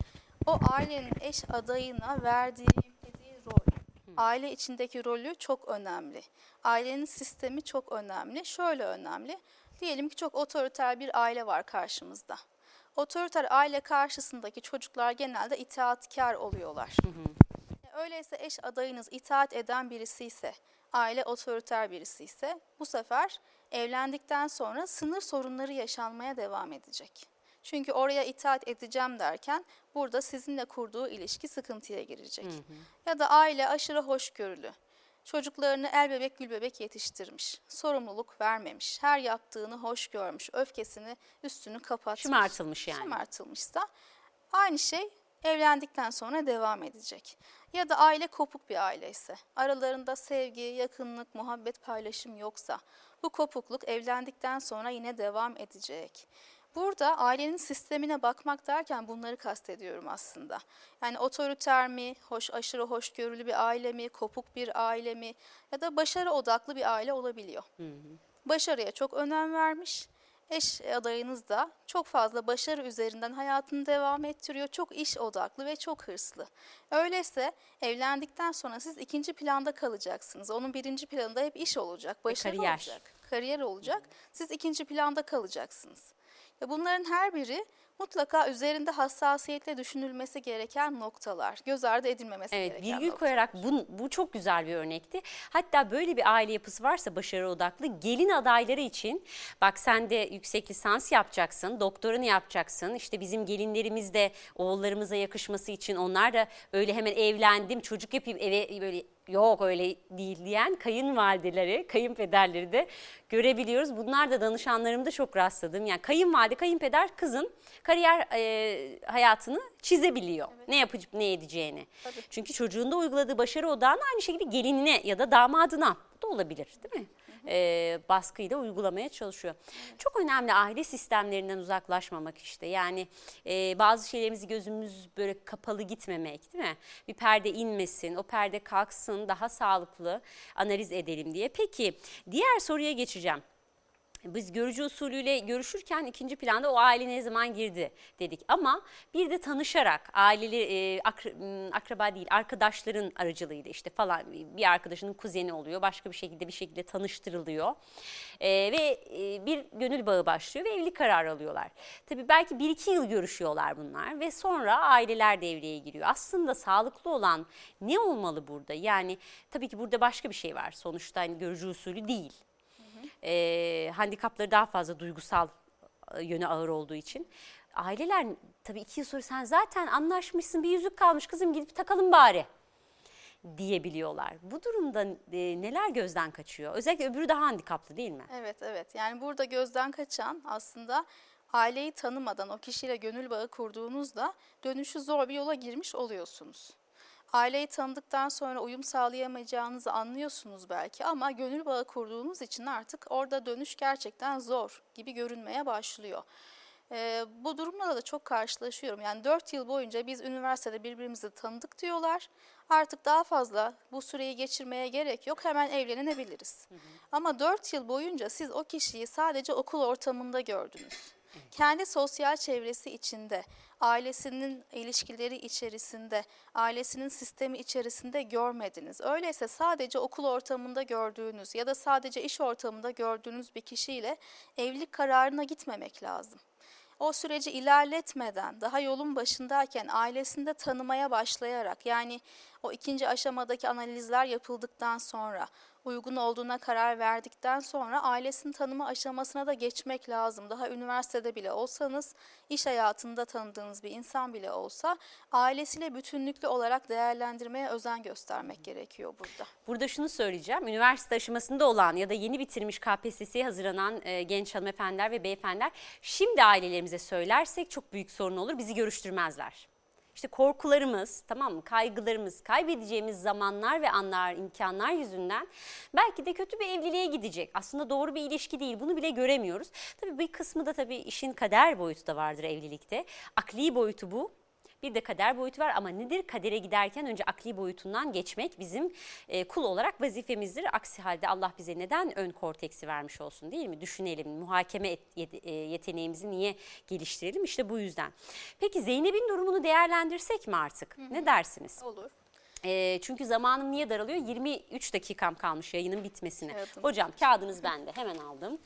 O ailenin eş adayına verdiği, rol. Aile içindeki rolü çok önemli. Ailenin sistemi çok önemli. Şöyle önemli. Diyelim ki çok otoriter bir aile var karşımızda. Otoriter aile karşısındaki çocuklar genelde itaatkar oluyorlar. Öyleyse eş adayınız itaat eden birisi ise, aile otoriter birisi ise bu sefer evlendikten sonra sınır sorunları yaşanmaya devam edecek. Çünkü oraya itaat edeceğim derken burada sizinle kurduğu ilişki sıkıntıya girecek. Ya da aile aşırı hoşgörülü. Çocuklarını el bebek gül bebek yetiştirmiş. Sorumluluk vermemiş. Her yaptığını hoş görmüş. Öfkesini üstünü kapatmış. Şımartılmış yani. Şımartılmışsa aynı şey evlendikten sonra devam edecek. Ya da aile kopuk bir aile ise, aralarında sevgi, yakınlık, muhabbet paylaşım yoksa bu kopukluk evlendikten sonra yine devam edecek. Burada ailenin sistemine bakmak derken bunları kastediyorum aslında. Yani otoriter mi, hoş aşırı hoşgörülü bir aile mi, kopuk bir aile mi ya da başarı odaklı bir aile olabiliyor. Başarıya çok önem vermiş. Eş adayınız da çok fazla başarı üzerinden hayatını devam ettiriyor. Çok iş odaklı ve çok hırslı. Öyleyse evlendikten sonra siz ikinci planda kalacaksınız. Onun birinci planında hep iş olacak, başarı kariyer. olacak, kariyer olacak. Siz ikinci planda kalacaksınız. Ve bunların her biri mutlaka üzerinde hassasiyetle düşünülmesi gereken noktalar. Göz ardı edilmemesi Evet gereken virgül noktalar. koyarak bu, bu çok güzel bir örnekti. Hatta böyle bir aile yapısı varsa başarı odaklı gelin adayları için bak sen de yüksek lisans yapacaksın, doktoranı yapacaksın. İşte bizim gelinlerimiz de oğullarımıza yakışması için onlar da öyle hemen evlendim çocuk yapayım eve böyle yok öyle değil diyen kayınvalideleri, kayınpederleri de görebiliyoruz. Bunlar da danışanlarımda çok rastladım. Yani kayınvalide, kayınpeder kızın kariyer e, hayatını çizebiliyor. Ne yapıp ne edeceğini. Tabii. Çünkü çocuğunda uyguladığı başarı odağını aynı şekilde gelinine ya da damadına da olabilir değil mi? Ee, baskıyla uygulamaya çalışıyor. Çok önemli aile sistemlerinden uzaklaşmamak işte. Yani e, bazı şeylerimizi gözümüz böyle kapalı gitmemek değil mi? Bir perde inmesin, o perde kalksın, daha sağlıklı analiz edelim diye. Peki diğer soruya geçeceğim. Biz görücü usulüyle görüşürken ikinci planda o aile ne zaman girdi dedik. Ama bir de tanışarak aileli e, akra- akraba değil arkadaşların aracılığıyla işte falan bir arkadaşının kuzeni oluyor. Başka bir şekilde bir şekilde tanıştırılıyor. E, ve e, bir gönül bağı başlıyor ve evlilik kararı alıyorlar. Tabii belki bir iki yıl görüşüyorlar bunlar ve sonra aileler devreye giriyor. Aslında sağlıklı olan ne olmalı burada? Yani tabii ki burada başka bir şey var. Sonuçta hani görücü usulü değil e, handikapları daha fazla duygusal e, yönü ağır olduğu için. Aileler tabii iki yıl sonra sen zaten anlaşmışsın bir yüzük kalmış kızım gidip takalım bari diyebiliyorlar. Bu durumda e, neler gözden kaçıyor? Özellikle öbürü daha handikaplı değil mi? Evet evet yani burada gözden kaçan aslında aileyi tanımadan o kişiyle gönül bağı kurduğunuzda dönüşü zor bir yola girmiş oluyorsunuz. Aileyi tanıdıktan sonra uyum sağlayamayacağınızı anlıyorsunuz belki ama gönül bağı kurduğunuz için artık orada dönüş gerçekten zor gibi görünmeye başlıyor. Ee, bu durumla da çok karşılaşıyorum. Yani 4 yıl boyunca biz üniversitede birbirimizi tanıdık diyorlar. Artık daha fazla bu süreyi geçirmeye gerek yok. Hemen evlenebiliriz. Ama 4 yıl boyunca siz o kişiyi sadece okul ortamında gördünüz. Kendi sosyal çevresi içinde, ailesinin ilişkileri içerisinde, ailesinin sistemi içerisinde görmediniz. Öyleyse sadece okul ortamında gördüğünüz ya da sadece iş ortamında gördüğünüz bir kişiyle evlilik kararına gitmemek lazım o süreci ilerletmeden daha yolun başındayken ailesinde tanımaya başlayarak yani o ikinci aşamadaki analizler yapıldıktan sonra uygun olduğuna karar verdikten sonra ailesini tanıma aşamasına da geçmek lazım. Daha üniversitede bile olsanız, iş hayatında tanıdığınız bir insan bile olsa ailesiyle bütünlüklü olarak değerlendirmeye özen göstermek gerekiyor burada. Burada şunu söyleyeceğim. Üniversite aşamasında olan ya da yeni bitirmiş KPSS'ye hazırlanan e, genç hanımefendiler ve beyefendiler şimdi ailelerimize söylersek çok büyük sorun olur. Bizi görüştürmezler. İşte korkularımız, tamam mı? Kaygılarımız, kaybedeceğimiz zamanlar ve anlar, imkanlar yüzünden belki de kötü bir evliliğe gidecek. Aslında doğru bir ilişki değil. Bunu bile göremiyoruz. Tabii bir kısmı da tabii işin kader boyutu da vardır evlilikte. Akli boyutu bu. Bir de kader boyutu var ama nedir? Kadere giderken önce akli boyutundan geçmek bizim e, kul olarak vazifemizdir. Aksi halde Allah bize neden ön korteksi vermiş olsun değil mi? Düşünelim muhakeme et, e, yeteneğimizi niye geliştirelim? İşte bu yüzden. Peki Zeynep'in durumunu değerlendirsek mi artık? Ne dersiniz? Olur. E, çünkü zamanım niye daralıyor? 23 dakikam kalmış yayının bitmesine. Kağıdım. Hocam kağıdınız bende hemen aldım.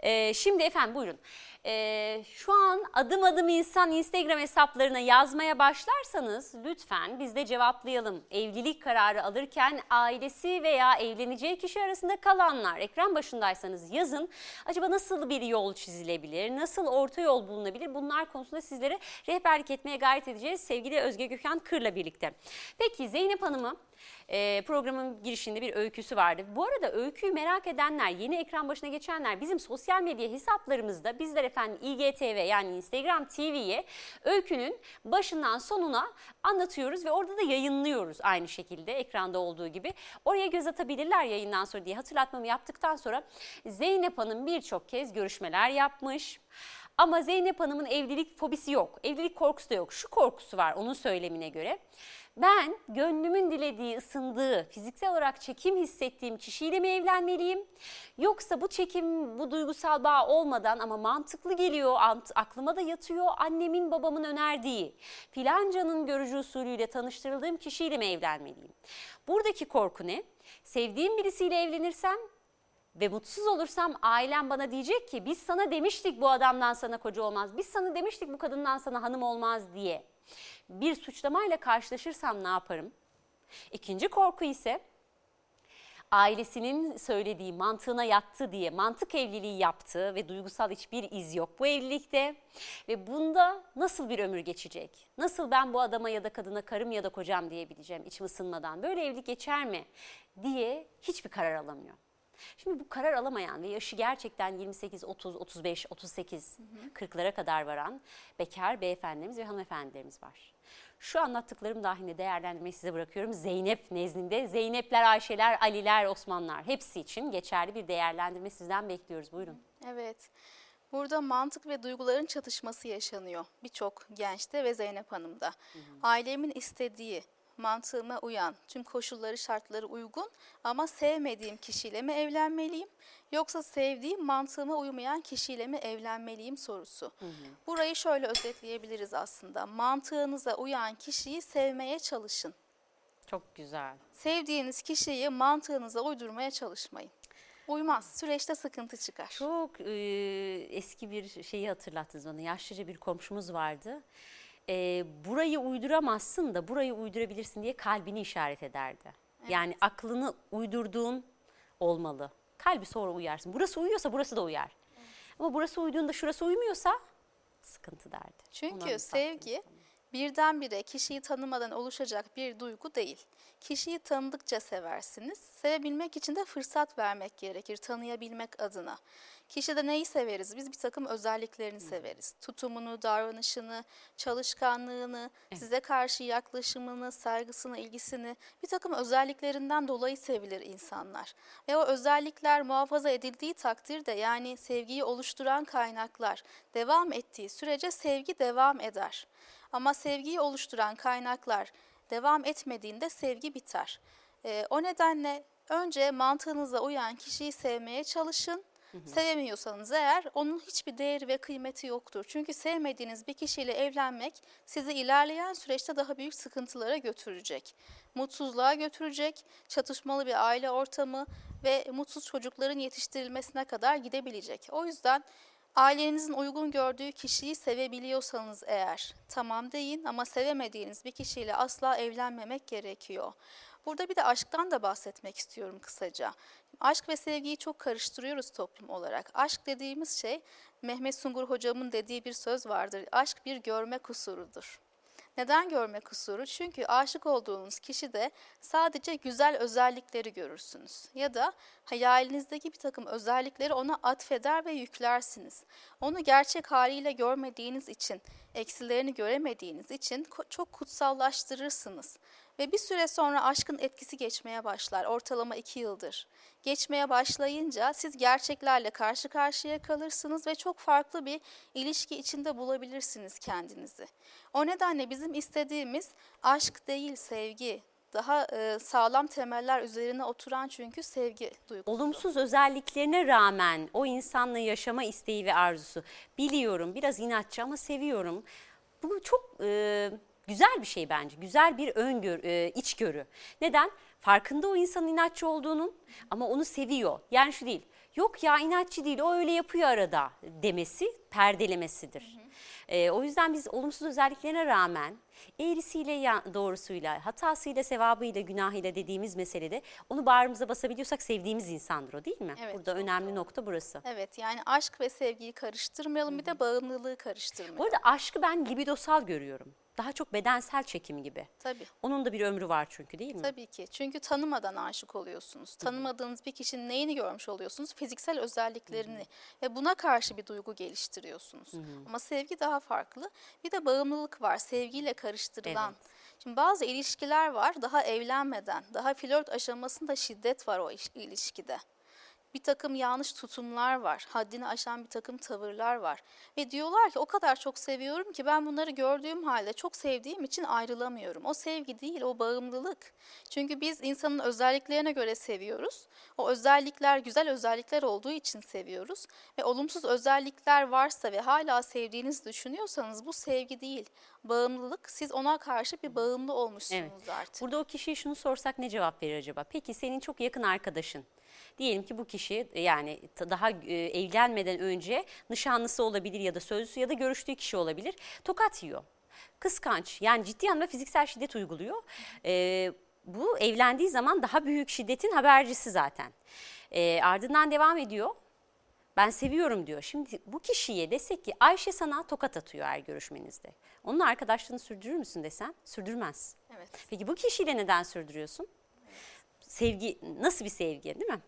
E, şimdi efendim buyurun. E, şu an adım adım insan Instagram hesaplarına yazmaya başlarsanız lütfen biz de cevaplayalım. Evlilik kararı alırken ailesi veya evleneceği kişi arasında kalanlar ekran başındaysanız yazın. Acaba nasıl bir yol çizilebilir? Nasıl orta yol bulunabilir? Bunlar konusunda sizlere rehberlik etmeye gayret edeceğiz sevgili Özge Gökhan Kır'la birlikte. Peki Zeynep Hanım'ı e, programın girişinde bir öyküsü vardı. Bu arada öyküyü merak edenler, yeni ekran başına geçenler bizim sosyal medya hesaplarımızda bizler efendim İGTV yani Instagram TV'ye öykünün başından sonuna anlatıyoruz ve orada da yayınlıyoruz aynı şekilde ekranda olduğu gibi. Oraya göz atabilirler yayından sonra diye hatırlatmamı yaptıktan sonra Zeynep Hanım birçok kez görüşmeler yapmış. Ama Zeynep Hanım'ın evlilik fobisi yok. Evlilik korkusu da yok. Şu korkusu var onun söylemine göre. Ben gönlümün dilediği, ısındığı, fiziksel olarak çekim hissettiğim kişiyle mi evlenmeliyim? Yoksa bu çekim, bu duygusal bağ olmadan ama mantıklı geliyor, aklıma da yatıyor annemin babamın önerdiği filancanın görücü usulüyle tanıştırıldığım kişiyle mi evlenmeliyim? Buradaki korku ne? Sevdiğim birisiyle evlenirsem ve mutsuz olursam ailem bana diyecek ki biz sana demiştik bu adamdan sana koca olmaz. Biz sana demiştik bu kadından sana hanım olmaz diye. Bir suçlamayla karşılaşırsam ne yaparım? İkinci korku ise ailesinin söylediği mantığına yattı diye mantık evliliği yaptı ve duygusal hiçbir iz yok bu evlilikte. Ve bunda nasıl bir ömür geçecek? Nasıl ben bu adama ya da kadına karım ya da kocam diyebileceğim içim ısınmadan böyle evlilik geçer mi diye hiçbir karar alamıyor. Şimdi bu karar alamayan ve yaşı gerçekten 28, 30, 35, 38, 40'lara kadar varan bekar beyefendimiz ve hanımefendilerimiz var. Şu anlattıklarım dahilinde değerlendirmeyi size bırakıyorum. Zeynep nezdinde Zeynepler, Ayşeler, Aliler, Osmanlar hepsi için geçerli bir değerlendirme sizden bekliyoruz. Buyurun. Evet. Burada mantık ve duyguların çatışması yaşanıyor birçok gençte ve Zeynep Hanım'da. Ailemin istediği, mantığıma uyan, tüm koşulları şartları uygun ama sevmediğim kişiyle mi evlenmeliyim yoksa sevdiğim mantığıma uymayan kişiyle mi evlenmeliyim sorusu. Burayı şöyle özetleyebiliriz aslında. Mantığınıza uyan kişiyi sevmeye çalışın. Çok güzel. Sevdiğiniz kişiyi mantığınıza uydurmaya çalışmayın. Uymaz. Süreçte sıkıntı çıkar. Çok e, eski bir şeyi hatırlattınız bana. Yaşlıca bir komşumuz vardı. E, burayı uyduramazsın da burayı uydurabilirsin diye kalbini işaret ederdi. Yani aklını uydurduğun olmalı. Kalbi sonra uyarsın. Burası uyuyorsa burası da uyar. Ama burası uyduğunda şurası uymuyorsa sıkıntı derdi. Ona Çünkü bir sevgi birdenbire kişiyi tanımadan oluşacak bir duygu değil. Kişiyi tanıdıkça seversiniz. Sevebilmek için de fırsat vermek gerekir tanıyabilmek adına. Kişide neyi severiz? Biz bir takım özelliklerini severiz. Tutumunu, davranışını, çalışkanlığını, size karşı yaklaşımını, saygısını, ilgisini bir takım özelliklerinden dolayı sevilir insanlar. Ve o özellikler muhafaza edildiği takdirde yani sevgiyi oluşturan kaynaklar devam ettiği sürece sevgi devam eder. Ama sevgiyi oluşturan kaynaklar devam etmediğinde sevgi biter. Ee, o nedenle önce mantığınıza uyan kişiyi sevmeye çalışın. Sevemiyorsanız eğer onun hiçbir değeri ve kıymeti yoktur. Çünkü sevmediğiniz bir kişiyle evlenmek sizi ilerleyen süreçte daha büyük sıkıntılara götürecek. Mutsuzluğa götürecek, çatışmalı bir aile ortamı ve mutsuz çocukların yetiştirilmesine kadar gidebilecek. O yüzden Ailenizin uygun gördüğü kişiyi sevebiliyorsanız eğer tamam deyin ama sevemediğiniz bir kişiyle asla evlenmemek gerekiyor. Burada bir de aşktan da bahsetmek istiyorum kısaca. Aşk ve sevgiyi çok karıştırıyoruz toplum olarak. Aşk dediğimiz şey Mehmet Sungur hocamın dediği bir söz vardır. Aşk bir görme kusurudur. Neden görme kusuru? Çünkü aşık olduğunuz kişide sadece güzel özellikleri görürsünüz. Ya da hayalinizdeki bir takım özellikleri ona atfeder ve yüklersiniz. Onu gerçek haliyle görmediğiniz için, eksilerini göremediğiniz için çok kutsallaştırırsınız. Ve bir süre sonra aşkın etkisi geçmeye başlar. Ortalama iki yıldır. Geçmeye başlayınca siz gerçeklerle karşı karşıya kalırsınız ve çok farklı bir ilişki içinde bulabilirsiniz kendinizi. O nedenle bizim istediğimiz aşk değil sevgi. Daha e, sağlam temeller üzerine oturan çünkü sevgi duygusu. Olumsuz özelliklerine rağmen o insanla yaşama isteği ve arzusu. Biliyorum biraz inatçı ama seviyorum. Bu çok e, güzel bir şey bence. Güzel bir öngör, e, içgörü. Neden? Farkında o insanın inatçı olduğunun ama onu seviyor. Yani şu değil. Yok ya inatçı değil o öyle yapıyor arada demesi perdelemesidir. E, o yüzden biz olumsuz özelliklerine rağmen eğrisiyle doğrusuyla, hatasıyla, sevabıyla, günahıyla dediğimiz meselede onu bağrımıza basabiliyorsak sevdiğimiz insandır o değil mi? Evet, Burada önemli nokta burası. Evet yani aşk ve sevgiyi karıştırmayalım bir de bağımlılığı karıştırmayalım. Bu arada aşkı ben libidosal görüyorum. Daha çok bedensel çekim gibi. Tabii. Onun da bir ömrü var çünkü değil mi? Tabii ki. Çünkü tanımadan aşık oluyorsunuz. Tanımadığınız bir kişinin neyini görmüş oluyorsunuz? Fiziksel özelliklerini ve buna karşı bir duygu geliştiriyorsunuz. Ama sevgi daha farklı. Bir de bağımlılık var. Sevgiyle karıştırılan. Evet. Şimdi bazı ilişkiler var daha evlenmeden, daha flört aşamasında şiddet var o iş- ilişkide. Bir takım yanlış tutumlar var, haddini aşan bir takım tavırlar var. Ve diyorlar ki o kadar çok seviyorum ki ben bunları gördüğüm halde çok sevdiğim için ayrılamıyorum. O sevgi değil, o bağımlılık. Çünkü biz insanın özelliklerine göre seviyoruz. O özellikler güzel özellikler olduğu için seviyoruz. Ve olumsuz özellikler varsa ve hala sevdiğinizi düşünüyorsanız bu sevgi değil, bağımlılık. Siz ona karşı bir bağımlı olmuşsunuz artık. Burada o kişiye şunu sorsak ne cevap verir acaba? Peki senin çok yakın arkadaşın. Diyelim ki bu kişi yani ta- daha e, evlenmeden önce nişanlısı olabilir ya da sözlüsü ya da görüştüğü kişi olabilir. Tokat yiyor. Kıskanç yani ciddi anlamda fiziksel şiddet uyguluyor. E, bu evlendiği zaman daha büyük şiddetin habercisi zaten. E, ardından devam ediyor. Ben seviyorum diyor. Şimdi bu kişiye desek ki Ayşe sana tokat atıyor her görüşmenizde. Onun arkadaşlığını sürdürür müsün desen? Sürdürmez. Evet. Peki bu kişiyle neden sürdürüyorsun? Sevgi nasıl bir sevgi değil mi?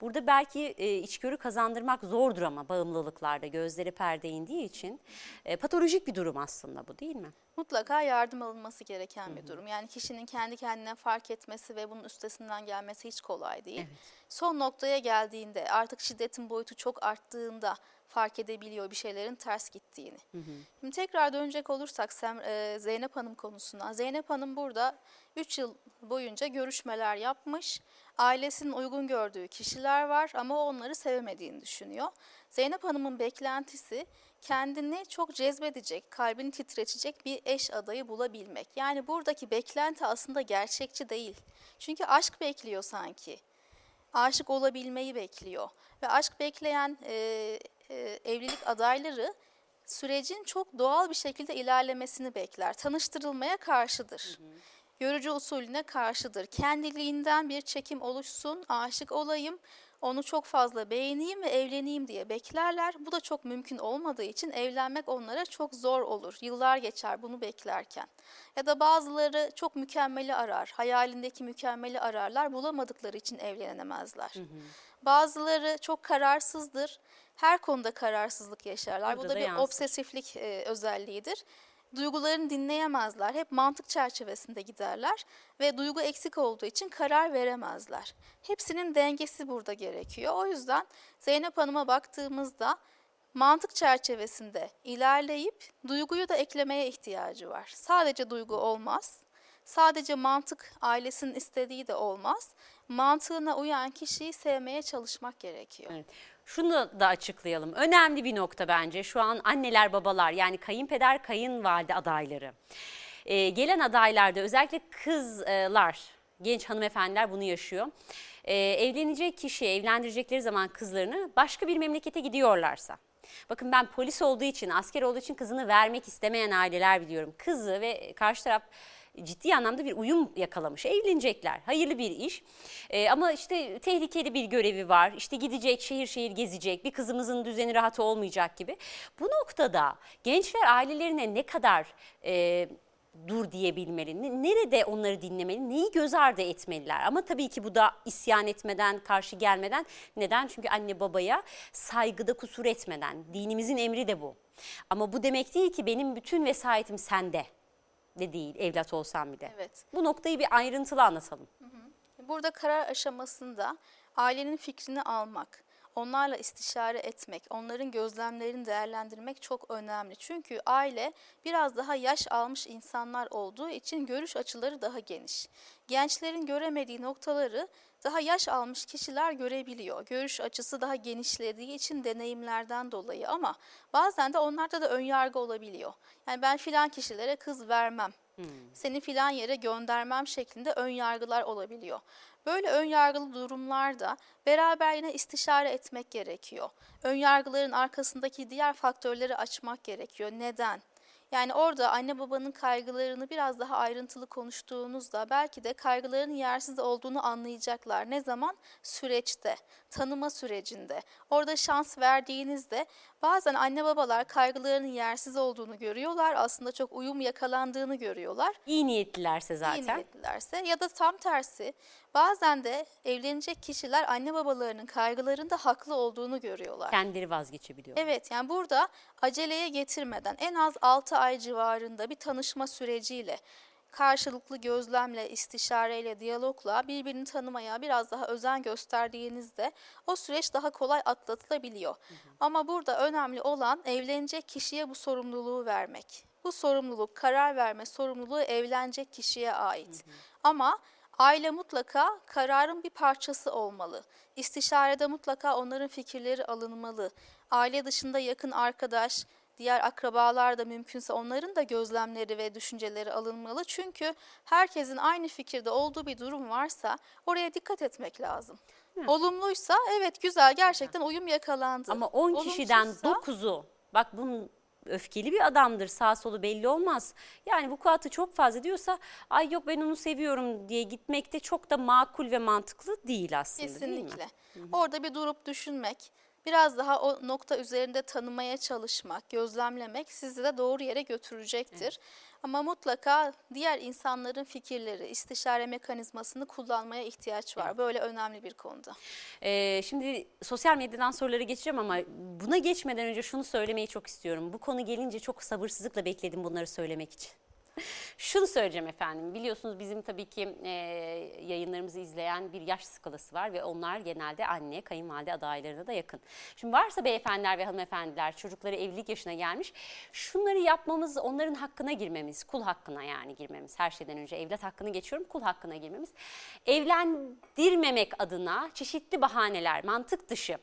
Burada belki e, içgörü kazandırmak zordur ama bağımlılıklarda gözleri perde indiği için e, patolojik bir durum aslında bu değil mi? Mutlaka yardım alınması gereken bir durum. Yani kişinin kendi kendine fark etmesi ve bunun üstesinden gelmesi hiç kolay değil. Evet. Son noktaya geldiğinde artık şiddetin boyutu çok arttığında fark edebiliyor bir şeylerin ters gittiğini. Şimdi tekrar dönecek olursak Sem- e, Zeynep Hanım konusuna. Zeynep Hanım burada 3 yıl boyunca görüşmeler yapmış. Ailesinin uygun gördüğü kişiler var ama o onları sevemediğini düşünüyor. Zeynep Hanım'ın beklentisi kendini çok cezbedecek, kalbini titretecek bir eş adayı bulabilmek. Yani buradaki beklenti aslında gerçekçi değil. Çünkü aşk bekliyor sanki aşık olabilmeyi bekliyor. Ve aşk bekleyen e, e, evlilik adayları sürecin çok doğal bir şekilde ilerlemesini bekler. Tanıştırılmaya karşıdır. Görücü usulüne karşıdır. Kendiliğinden bir çekim oluşsun, aşık olayım, onu çok fazla beğeneyim ve evleneyim diye beklerler. Bu da çok mümkün olmadığı için evlenmek onlara çok zor olur. Yıllar geçer bunu beklerken. Ya da bazıları çok mükemmeli arar, hayalindeki mükemmeli ararlar, bulamadıkları için evlenemezler. Bazıları çok kararsızdır, her konuda kararsızlık yaşarlar. Burada Bu da da bir yansır. obsesiflik e, özelliğidir. Duygularını dinleyemezler, hep mantık çerçevesinde giderler ve duygu eksik olduğu için karar veremezler. Hepsinin dengesi burada gerekiyor. O yüzden Zeynep Hanım'a baktığımızda mantık çerçevesinde ilerleyip duyguyu da eklemeye ihtiyacı var. Sadece duygu olmaz. Sadece mantık ailesinin istediği de olmaz. Mantığına uyan kişiyi sevmeye çalışmak gerekiyor. Evet. Şunu da açıklayalım. Önemli bir nokta bence şu an anneler babalar yani kayınpeder kayınvalide adayları. Ee, gelen adaylarda özellikle kızlar, genç hanımefendiler bunu yaşıyor. Ee, evlenecek kişi evlendirecekleri zaman kızlarını başka bir memlekete gidiyorlarsa. Bakın ben polis olduğu için, asker olduğu için kızını vermek istemeyen aileler biliyorum. Kızı ve karşı taraf ciddi anlamda bir uyum yakalamış. Evlenecekler. Hayırlı bir iş. Ee, ama işte tehlikeli bir görevi var. İşte gidecek, şehir şehir gezecek. Bir kızımızın düzeni rahat olmayacak gibi. Bu noktada gençler ailelerine ne kadar e, dur diyebilmeli? Ne- Nerede onları dinlemeli? Neyi göz ardı etmeliler? Ama tabii ki bu da isyan etmeden, karşı gelmeden. Neden? Çünkü anne babaya saygıda kusur etmeden. Dinimizin emri de bu. Ama bu demek değil ki benim bütün vesayetim sende de değil evlat olsam bile. Evet. Bu noktayı bir ayrıntılı anlatalım. Burada karar aşamasında ailenin fikrini almak, onlarla istişare etmek, onların gözlemlerini değerlendirmek çok önemli. Çünkü aile biraz daha yaş almış insanlar olduğu için görüş açıları daha geniş. Gençlerin göremediği noktaları daha yaş almış kişiler görebiliyor. Görüş açısı daha genişlediği için deneyimlerden dolayı ama bazen de onlarda da ön yargı olabiliyor. Yani ben filan kişilere kız vermem seni filan yere göndermem şeklinde ön yargılar olabiliyor. Böyle ön yargılı durumlarda beraber yine istişare etmek gerekiyor. Ön yargıların arkasındaki diğer faktörleri açmak gerekiyor. Neden? Yani orada anne babanın kaygılarını biraz daha ayrıntılı konuştuğunuzda belki de kaygıların yersiz olduğunu anlayacaklar. Ne zaman? Süreçte, tanıma sürecinde. Orada şans verdiğinizde bazen anne babalar kaygılarının yersiz olduğunu görüyorlar. Aslında çok uyum yakalandığını görüyorlar. İyi niyetlilerse İyi zaten. niyetlilerse ya da tam tersi bazen de evlenecek kişiler anne babalarının kaygılarında haklı olduğunu görüyorlar. Kendileri vazgeçebiliyor. Evet yani burada aceleye getirmeden en az 6 ay civarında bir tanışma süreciyle karşılıklı gözlemle, istişareyle, diyalogla birbirini tanımaya biraz daha özen gösterdiğinizde o süreç daha kolay atlatılabiliyor. Ama burada önemli olan evlenecek kişiye bu sorumluluğu vermek. Bu sorumluluk, karar verme sorumluluğu evlenecek kişiye ait. Ama aile mutlaka kararın bir parçası olmalı. İstişarede mutlaka onların fikirleri alınmalı. Aile dışında yakın arkadaş, diğer akrabalar da mümkünse onların da gözlemleri ve düşünceleri alınmalı. Çünkü herkesin aynı fikirde olduğu bir durum varsa oraya dikkat etmek lazım. Olumluysa evet güzel gerçekten uyum yakalandı. Ama 10 kişiden Olumsuzsa- 9'u bak bunun öfkeli bir adamdır sağ solu belli olmaz. Yani vukuatı çok fazla diyorsa ay yok ben onu seviyorum diye gitmek de çok da makul ve mantıklı değil aslında değil mi? Kesinlikle. Orada bir durup düşünmek, Biraz daha o nokta üzerinde tanımaya çalışmak, gözlemlemek sizi de doğru yere götürecektir. Ama mutlaka diğer insanların fikirleri, istişare mekanizmasını kullanmaya ihtiyaç var. Böyle önemli bir konuda. Ee, şimdi sosyal medyadan soruları geçeceğim ama buna geçmeden önce şunu söylemeyi çok istiyorum. Bu konu gelince çok sabırsızlıkla bekledim bunları söylemek için. Şunu söyleyeceğim efendim. Biliyorsunuz bizim tabii ki e, yayınlarımızı izleyen bir yaş skalası var ve onlar genelde anne, kayınvalide adaylarına da yakın. Şimdi varsa beyefendiler ve hanımefendiler çocukları evlilik yaşına gelmiş. Şunları yapmamız, onların hakkına girmemiz, kul hakkına yani girmemiz. Her şeyden önce evlat hakkını geçiyorum, kul hakkına girmemiz. Evlendirmemek adına çeşitli bahaneler, mantık dışı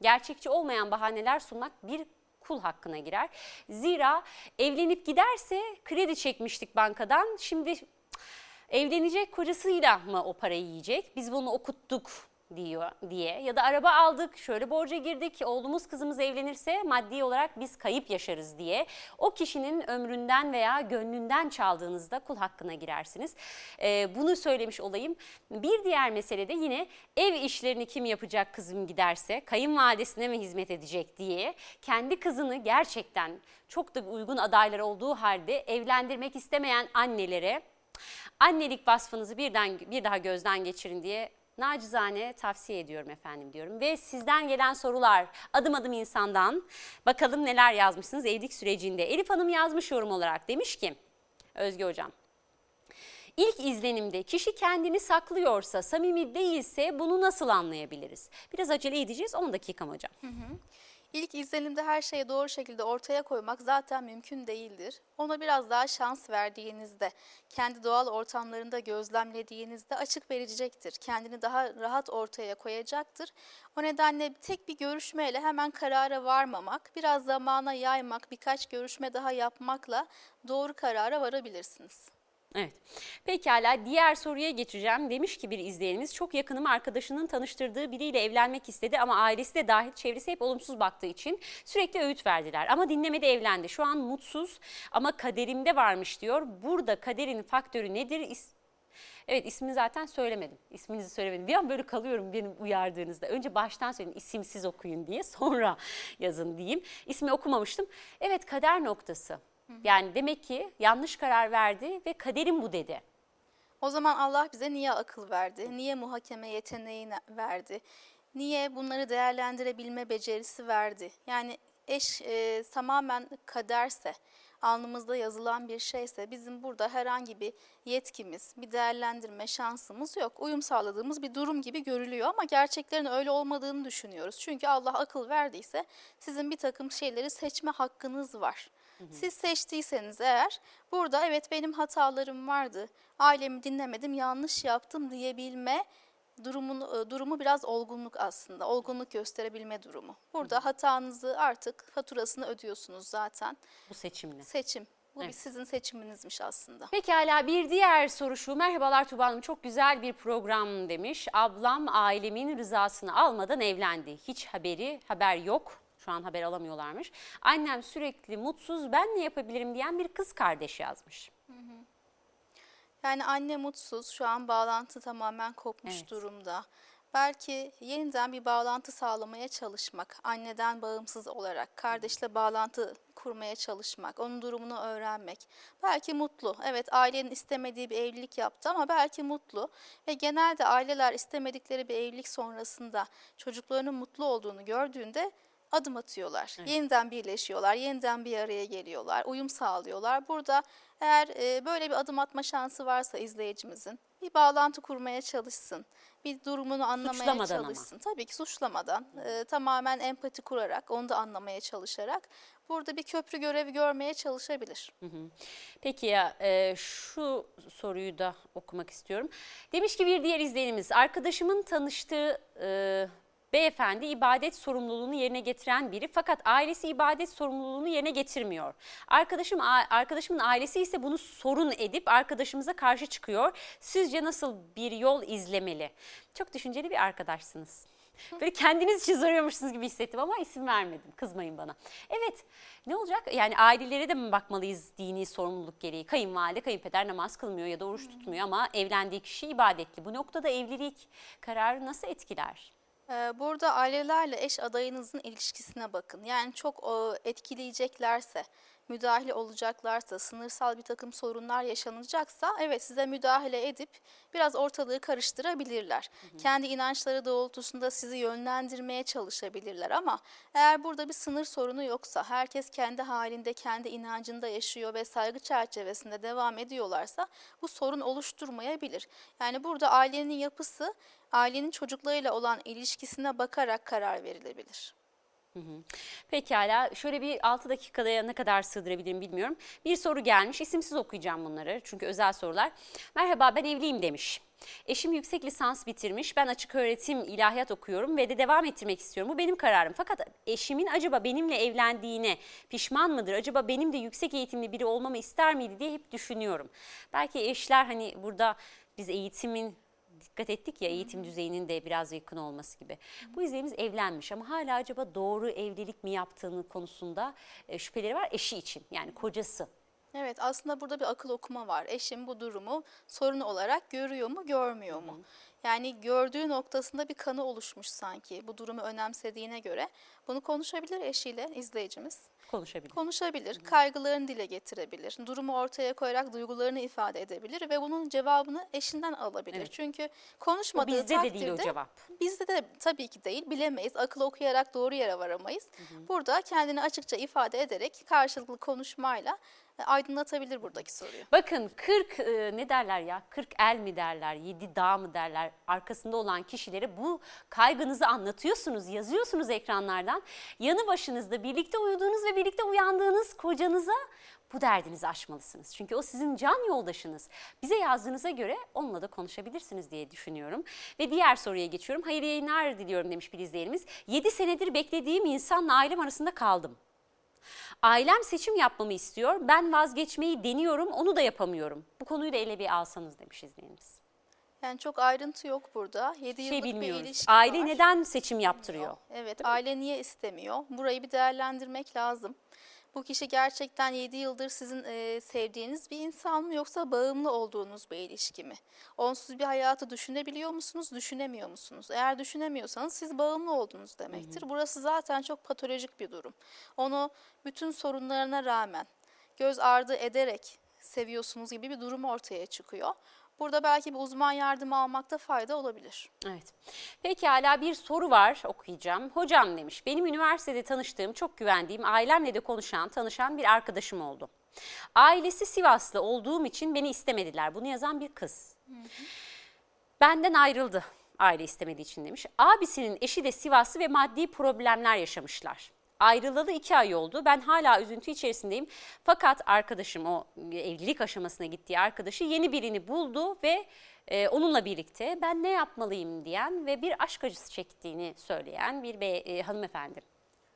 gerçekçi olmayan bahaneler sunmak bir kul hakkına girer. Zira evlenip giderse kredi çekmiştik bankadan. Şimdi evlenecek kocasıyla mı o parayı yiyecek? Biz bunu okuttuk diyor diye ya da araba aldık şöyle borca girdik oğlumuz kızımız evlenirse maddi olarak biz kayıp yaşarız diye o kişinin ömründen veya gönlünden çaldığınızda kul hakkına girersiniz. Ee, bunu söylemiş olayım. Bir diğer mesele de yine ev işlerini kim yapacak kızım giderse kayınvalidesine mi hizmet edecek diye kendi kızını gerçekten çok da uygun adaylar olduğu halde evlendirmek istemeyen annelere annelik vasfınızı birden bir daha gözden geçirin diye nacizane tavsiye ediyorum efendim diyorum. Ve sizden gelen sorular adım adım insandan bakalım neler yazmışsınız evlilik sürecinde. Elif Hanım yazmış yorum olarak demiş ki Özge Hocam. İlk izlenimde kişi kendini saklıyorsa, samimi değilse bunu nasıl anlayabiliriz? Biraz acele edeceğiz 10 dakikam hocam. Hı hı. İlk izlenimde her şeyi doğru şekilde ortaya koymak zaten mümkün değildir. Ona biraz daha şans verdiğinizde, kendi doğal ortamlarında gözlemlediğinizde açık verecektir. Kendini daha rahat ortaya koyacaktır. O nedenle tek bir görüşmeyle hemen karara varmamak, biraz zamana yaymak, birkaç görüşme daha yapmakla doğru karara varabilirsiniz. Evet. Pekala diğer soruya geçeceğim. Demiş ki bir izleyenimiz çok yakınım arkadaşının tanıştırdığı biriyle evlenmek istedi ama ailesi de dahil çevresi hep olumsuz baktığı için sürekli öğüt verdiler. Ama dinlemedi evlendi. Şu an mutsuz ama kaderimde varmış diyor. Burada kaderin faktörü nedir? Evet ismini zaten söylemedim. İsminizi söylemedim. Bir an böyle kalıyorum benim uyardığınızda. Önce baştan söyleyin isimsiz okuyun diye sonra yazın diyeyim. İsmi okumamıştım. Evet kader noktası. Yani demek ki yanlış karar verdi ve kaderim bu dedi. O zaman Allah bize niye akıl verdi? Niye muhakeme yeteneğini verdi? Niye bunları değerlendirebilme becerisi verdi? Yani eş e, tamamen kaderse, alnımızda yazılan bir şeyse bizim burada herhangi bir yetkimiz, bir değerlendirme şansımız yok. Uyum sağladığımız bir durum gibi görülüyor ama gerçeklerin öyle olmadığını düşünüyoruz. Çünkü Allah akıl verdiyse sizin bir takım şeyleri seçme hakkınız var. Siz seçtiyseniz eğer burada evet benim hatalarım vardı, ailemi dinlemedim, yanlış yaptım diyebilme durumun, durumu biraz olgunluk aslında. Olgunluk gösterebilme durumu. Burada hatanızı artık faturasını ödüyorsunuz zaten. Bu seçimle. Seçim. Bu evet. sizin seçiminizmiş aslında. Pekala bir diğer soru şu. Merhabalar Tuba Hanım çok güzel bir program demiş. Ablam ailemin rızasını almadan evlendi. Hiç haberi haber yok. Şu an haber alamıyorlarmış. Annem sürekli mutsuz ben ne yapabilirim diyen bir kız kardeş yazmış. Yani anne mutsuz şu an bağlantı tamamen kopmuş evet. durumda. Belki yeniden bir bağlantı sağlamaya çalışmak, anneden bağımsız olarak kardeşle bağlantı kurmaya çalışmak, onun durumunu öğrenmek. Belki mutlu. Evet ailenin istemediği bir evlilik yaptı ama belki mutlu. Ve genelde aileler istemedikleri bir evlilik sonrasında çocuklarının mutlu olduğunu gördüğünde adım atıyorlar. Evet. Yeniden birleşiyorlar, yeniden bir araya geliyorlar, uyum sağlıyorlar. Burada eğer e, böyle bir adım atma şansı varsa izleyicimizin bir bağlantı kurmaya çalışsın. Bir durumunu anlamaya suçlamadan çalışsın. Ama. Tabii ki suçlamadan, e, tamamen empati kurarak, onu da anlamaya çalışarak burada bir köprü görevi görmeye çalışabilir. Hı hı. Peki ya e, şu soruyu da okumak istiyorum. Demiş ki bir diğer izleyenimiz arkadaşımın tanıştığı e, Beyefendi ibadet sorumluluğunu yerine getiren biri fakat ailesi ibadet sorumluluğunu yerine getirmiyor. Arkadaşım arkadaşımın ailesi ise bunu sorun edip arkadaşımıza karşı çıkıyor. Sizce nasıl bir yol izlemeli? Çok düşünceli bir arkadaşsınız. Böyle kendiniz için soruyormuşsunuz gibi hissettim ama isim vermedim. Kızmayın bana. Evet ne olacak? Yani ailelere de mi bakmalıyız dini sorumluluk gereği? Kayınvalide, kayınpeder namaz kılmıyor ya da oruç tutmuyor ama evlendiği kişi ibadetli. Bu noktada evlilik kararı nasıl etkiler? Burada ailelerle eş adayınızın ilişkisine bakın. Yani çok etkileyeceklerse, müdahale olacaklarsa, sınırsal bir takım sorunlar yaşanacaksa evet size müdahale edip biraz ortalığı karıştırabilirler. Kendi inançları doğrultusunda sizi yönlendirmeye çalışabilirler ama eğer burada bir sınır sorunu yoksa, herkes kendi halinde, kendi inancında yaşıyor ve saygı çerçevesinde devam ediyorlarsa bu sorun oluşturmayabilir. Yani burada ailenin yapısı ailenin çocuklarıyla olan ilişkisine bakarak karar verilebilir. Pekala şöyle bir 6 dakikada ne kadar sığdırabilirim bilmiyorum. Bir soru gelmiş isimsiz okuyacağım bunları çünkü özel sorular. Merhaba ben evliyim demiş. Eşim yüksek lisans bitirmiş. Ben açık öğretim ilahiyat okuyorum ve de devam ettirmek istiyorum. Bu benim kararım. Fakat eşimin acaba benimle evlendiğine pişman mıdır? Acaba benim de yüksek eğitimli biri olmamı ister miydi diye hep düşünüyorum. Belki eşler hani burada biz eğitimin dikkat ettik ya eğitim düzeyinin de biraz yakın olması gibi. Bu izleyicimiz evlenmiş ama hala acaba doğru evlilik mi yaptığını konusunda e, şüpheleri var eşi için yani kocası. Evet aslında burada bir akıl okuma var. Eşim bu durumu sorun olarak görüyor mu görmüyor mu? Yani gördüğü noktasında bir kanı oluşmuş sanki bu durumu önemsediğine göre. Bunu konuşabilir eşiyle izleyicimiz. Konuşabilir. Konuşabilir, kaygılarını dile getirebilir, durumu ortaya koyarak duygularını ifade edebilir ve bunun cevabını eşinden alabilir. Evet. Çünkü O konuşmadığı bizde de takdirde değil o cevap. Bizde de tabii ki değil, bilemeyiz. Akıl okuyarak doğru yere varamayız. Burada kendini açıkça ifade ederek karşılıklı konuşmayla aydınlatabilir buradaki soruyu. Bakın 40 e, ne derler ya 40 el mi derler 7 dağ mı derler arkasında olan kişilere bu kaygınızı anlatıyorsunuz yazıyorsunuz ekranlardan. Yanı başınızda birlikte uyuduğunuz ve birlikte uyandığınız kocanıza bu derdinizi aşmalısınız. Çünkü o sizin can yoldaşınız. Bize yazdığınıza göre onunla da konuşabilirsiniz diye düşünüyorum. Ve diğer soruya geçiyorum. Hayırlı yayınlar diliyorum demiş bir izleyenimiz. 7 senedir beklediğim insanla ailem arasında kaldım. Ailem seçim yapmamı istiyor. Ben vazgeçmeyi deniyorum, onu da yapamıyorum. Bu konuyu da ele bir alsanız demiş izleyenimiz. Yani çok ayrıntı yok burada. 7 Bir yıllık şey bir bilmiyoruz. ilişki Aile var. neden seçim yaptırıyor? Evet, aile niye istemiyor? Burayı bir değerlendirmek lazım. Bu kişi gerçekten 7 yıldır sizin e, sevdiğiniz bir insan mı yoksa bağımlı olduğunuz bir ilişki mi? Onsuz bir hayatı düşünebiliyor musunuz, düşünemiyor musunuz? Eğer düşünemiyorsanız siz bağımlı oldunuz demektir. Burası zaten çok patolojik bir durum. Onu bütün sorunlarına rağmen göz ardı ederek seviyorsunuz gibi bir durum ortaya çıkıyor. Burada belki bir uzman yardımı almakta fayda olabilir. Evet. Pekala bir soru var okuyacağım. Hocam demiş benim üniversitede tanıştığım çok güvendiğim ailemle de konuşan tanışan bir arkadaşım oldu. Ailesi Sivaslı olduğum için beni istemediler. Bunu yazan bir kız. Benden ayrıldı aile istemediği için demiş. Abisinin eşi de Sivaslı ve maddi problemler yaşamışlar. Ayrılalı iki ay oldu. Ben hala üzüntü içerisindeyim. Fakat arkadaşım o evlilik aşamasına gittiği arkadaşı yeni birini buldu ve e, onunla birlikte ben ne yapmalıyım diyen ve bir aşk acısı çektiğini söyleyen bir bey, e, hanımefendi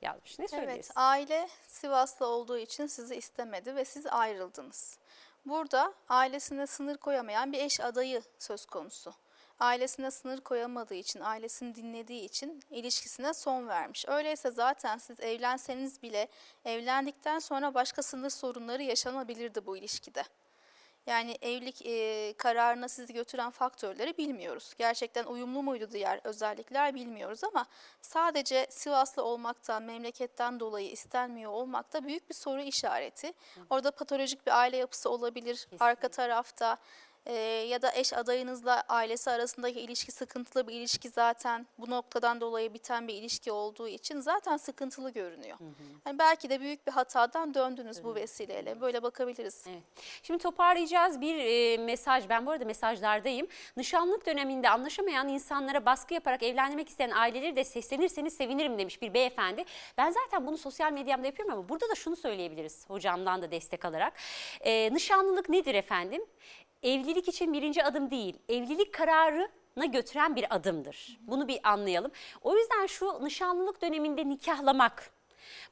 yazmış. Ne Evet, söylüyorsun? aile Sivaslı olduğu için sizi istemedi ve siz ayrıldınız. Burada ailesine sınır koyamayan bir eş adayı söz konusu. Ailesine sınır koyamadığı için, ailesini dinlediği için ilişkisine son vermiş. Öyleyse zaten siz evlenseniz bile evlendikten sonra başka sınır sorunları yaşanabilirdi bu ilişkide. Yani evlilik e, kararına sizi götüren faktörleri bilmiyoruz. Gerçekten uyumlu muydu diğer özellikler bilmiyoruz ama sadece Sivaslı olmaktan, memleketten dolayı istenmiyor olmak da büyük bir soru işareti. Orada patolojik bir aile yapısı olabilir. Arka tarafta e, ya da eş adayınızla ailesi arasındaki ilişki sıkıntılı bir ilişki zaten bu noktadan dolayı biten bir ilişki olduğu için zaten sıkıntılı görünüyor. Yani belki de büyük bir hatadan döndünüz bu vesileyle. Böyle bakabiliriz. Evet. Şimdi toparlayacağız bir e, mesaj. Ben bu arada mesajlardayım. Nişanlık döneminde anlaşamayan insanlara baskı yaparak evlenmek isteyen aileleri de seslenirseniz sevinirim demiş bir beyefendi. Ben zaten bunu sosyal medyamda yapıyorum ama burada da şunu söyleyebiliriz hocamdan da destek alarak. E, nişanlılık nedir efendim? Evlilik için birinci adım değil, evlilik kararına götüren bir adımdır. Bunu bir anlayalım. O yüzden şu nişanlılık döneminde nikahlamak,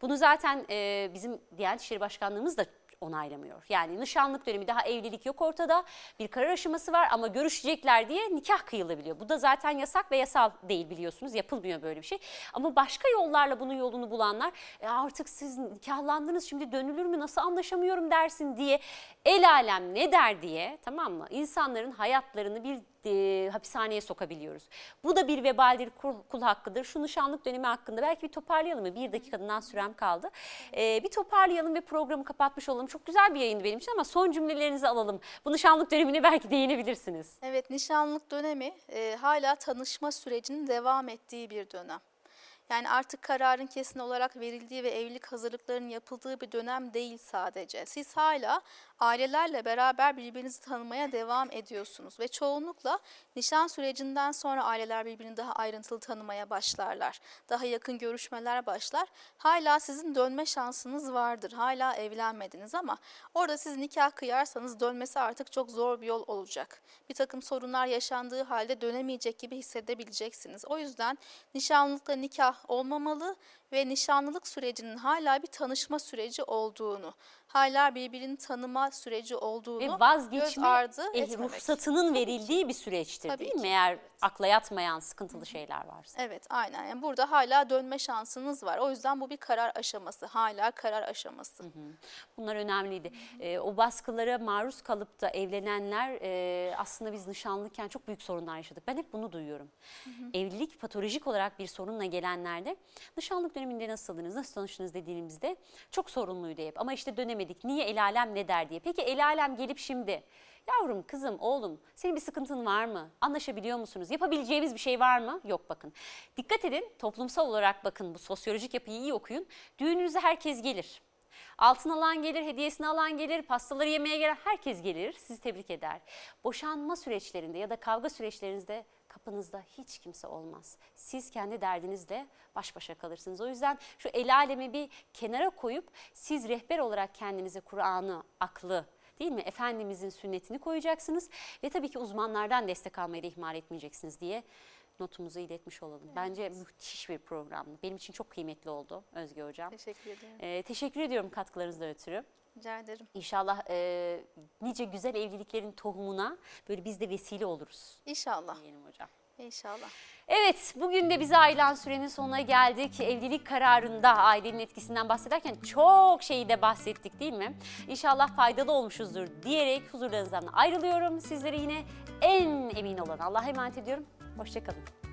bunu zaten e, bizim Diyanet İşleri Başkanlığımız da onaylamıyor. Yani nişanlık dönemi daha evlilik yok ortada. Bir karar aşaması var ama görüşecekler diye nikah kıyılabiliyor. Bu da zaten yasak ve yasal değil biliyorsunuz. Yapılmıyor böyle bir şey. Ama başka yollarla bunun yolunu bulanlar "E artık siz nikahlandınız şimdi dönülür mü nasıl anlaşamıyorum dersin diye el alem ne der diye tamam mı? İnsanların hayatlarını bir e, hapishaneye sokabiliyoruz. Bu da bir vebaldir, kul, hakkıdır. Şu nişanlık dönemi hakkında belki bir toparlayalım mı? Bir dakikadan sürem kaldı. E, bir toparlayalım ve programı kapatmış olalım. Çok güzel bir yayındı benim için ama son cümlelerinizi alalım. Bu nişanlık dönemine belki değinebilirsiniz. Evet, nişanlık dönemi e, hala tanışma sürecinin devam ettiği bir dönem. Yani artık kararın kesin olarak verildiği ve evlilik hazırlıklarının yapıldığı bir dönem değil sadece. Siz hala ailelerle beraber birbirinizi tanımaya devam ediyorsunuz ve çoğunlukla nişan sürecinden sonra aileler birbirini daha ayrıntılı tanımaya başlarlar. Daha yakın görüşmeler başlar. Hala sizin dönme şansınız vardır. Hala evlenmediniz ama orada siz nikah kıyarsanız dönmesi artık çok zor bir yol olacak. Bir takım sorunlar yaşandığı halde dönemeyecek gibi hissedebileceksiniz. O yüzden nişanlılıkla nikah olmamalı ve nişanlılık sürecinin hala bir tanışma süreci olduğunu, hala birbirini tanıma süreci olduğunu Ve göz ardı eh, etmemek. ruhsatının verildiği bir süreçtir Tabii değil mi? ki. Eğer akla yatmayan sıkıntılı şeyler varsa. Evet aynen yani burada hala dönme şansınız var. O yüzden bu bir karar aşaması. Hala karar aşaması. Bunlar önemliydi. Ee, o baskılara maruz kalıp da evlenenler e, aslında biz nişanlıyken çok büyük sorunlar yaşadık. Ben hep bunu duyuyorum. Evlilik patolojik olarak bir sorunla gelenlerde nişanlık döneminde nasıldınız, nasıl tanıştınız dediğimizde çok sorunluydu hep. Ama işte dönemedik. Niye el alem ne der diye. Peki el alem gelip şimdi Yavrum, kızım, oğlum senin bir sıkıntın var mı? Anlaşabiliyor musunuz? Yapabileceğimiz bir şey var mı? Yok bakın. Dikkat edin toplumsal olarak bakın bu sosyolojik yapıyı iyi okuyun. Düğününüze herkes gelir. Altın alan gelir, hediyesini alan gelir, pastaları yemeye gelir, herkes gelir, sizi tebrik eder. Boşanma süreçlerinde ya da kavga süreçlerinizde kapınızda hiç kimse olmaz. Siz kendi derdinizle baş başa kalırsınız. O yüzden şu el alemi bir kenara koyup siz rehber olarak kendinize Kur'an'ı, aklı, değil mi? Efendimizin sünnetini koyacaksınız ve tabii ki uzmanlardan destek almayı da ihmal etmeyeceksiniz diye notumuzu iletmiş olalım. Bence müthiş bir programdı. Benim için çok kıymetli oldu Özge Hocam. Teşekkür ederim. Ee, teşekkür ediyorum katkılarınızdan ötürü. Rica ederim. İnşallah e, nice güzel evliliklerin tohumuna böyle biz de vesile oluruz İnşallah. diyelim hocam. İnşallah. Evet, bugün de bize ayrılan sürenin sonuna geldik. Evlilik kararında ailenin etkisinden bahsederken çok şeyi de bahsettik değil mi? İnşallah faydalı olmuşuzdur diyerek huzurlarınızdan ayrılıyorum. Sizleri yine en emin olan Allah'a emanet ediyorum. Hoşçakalın.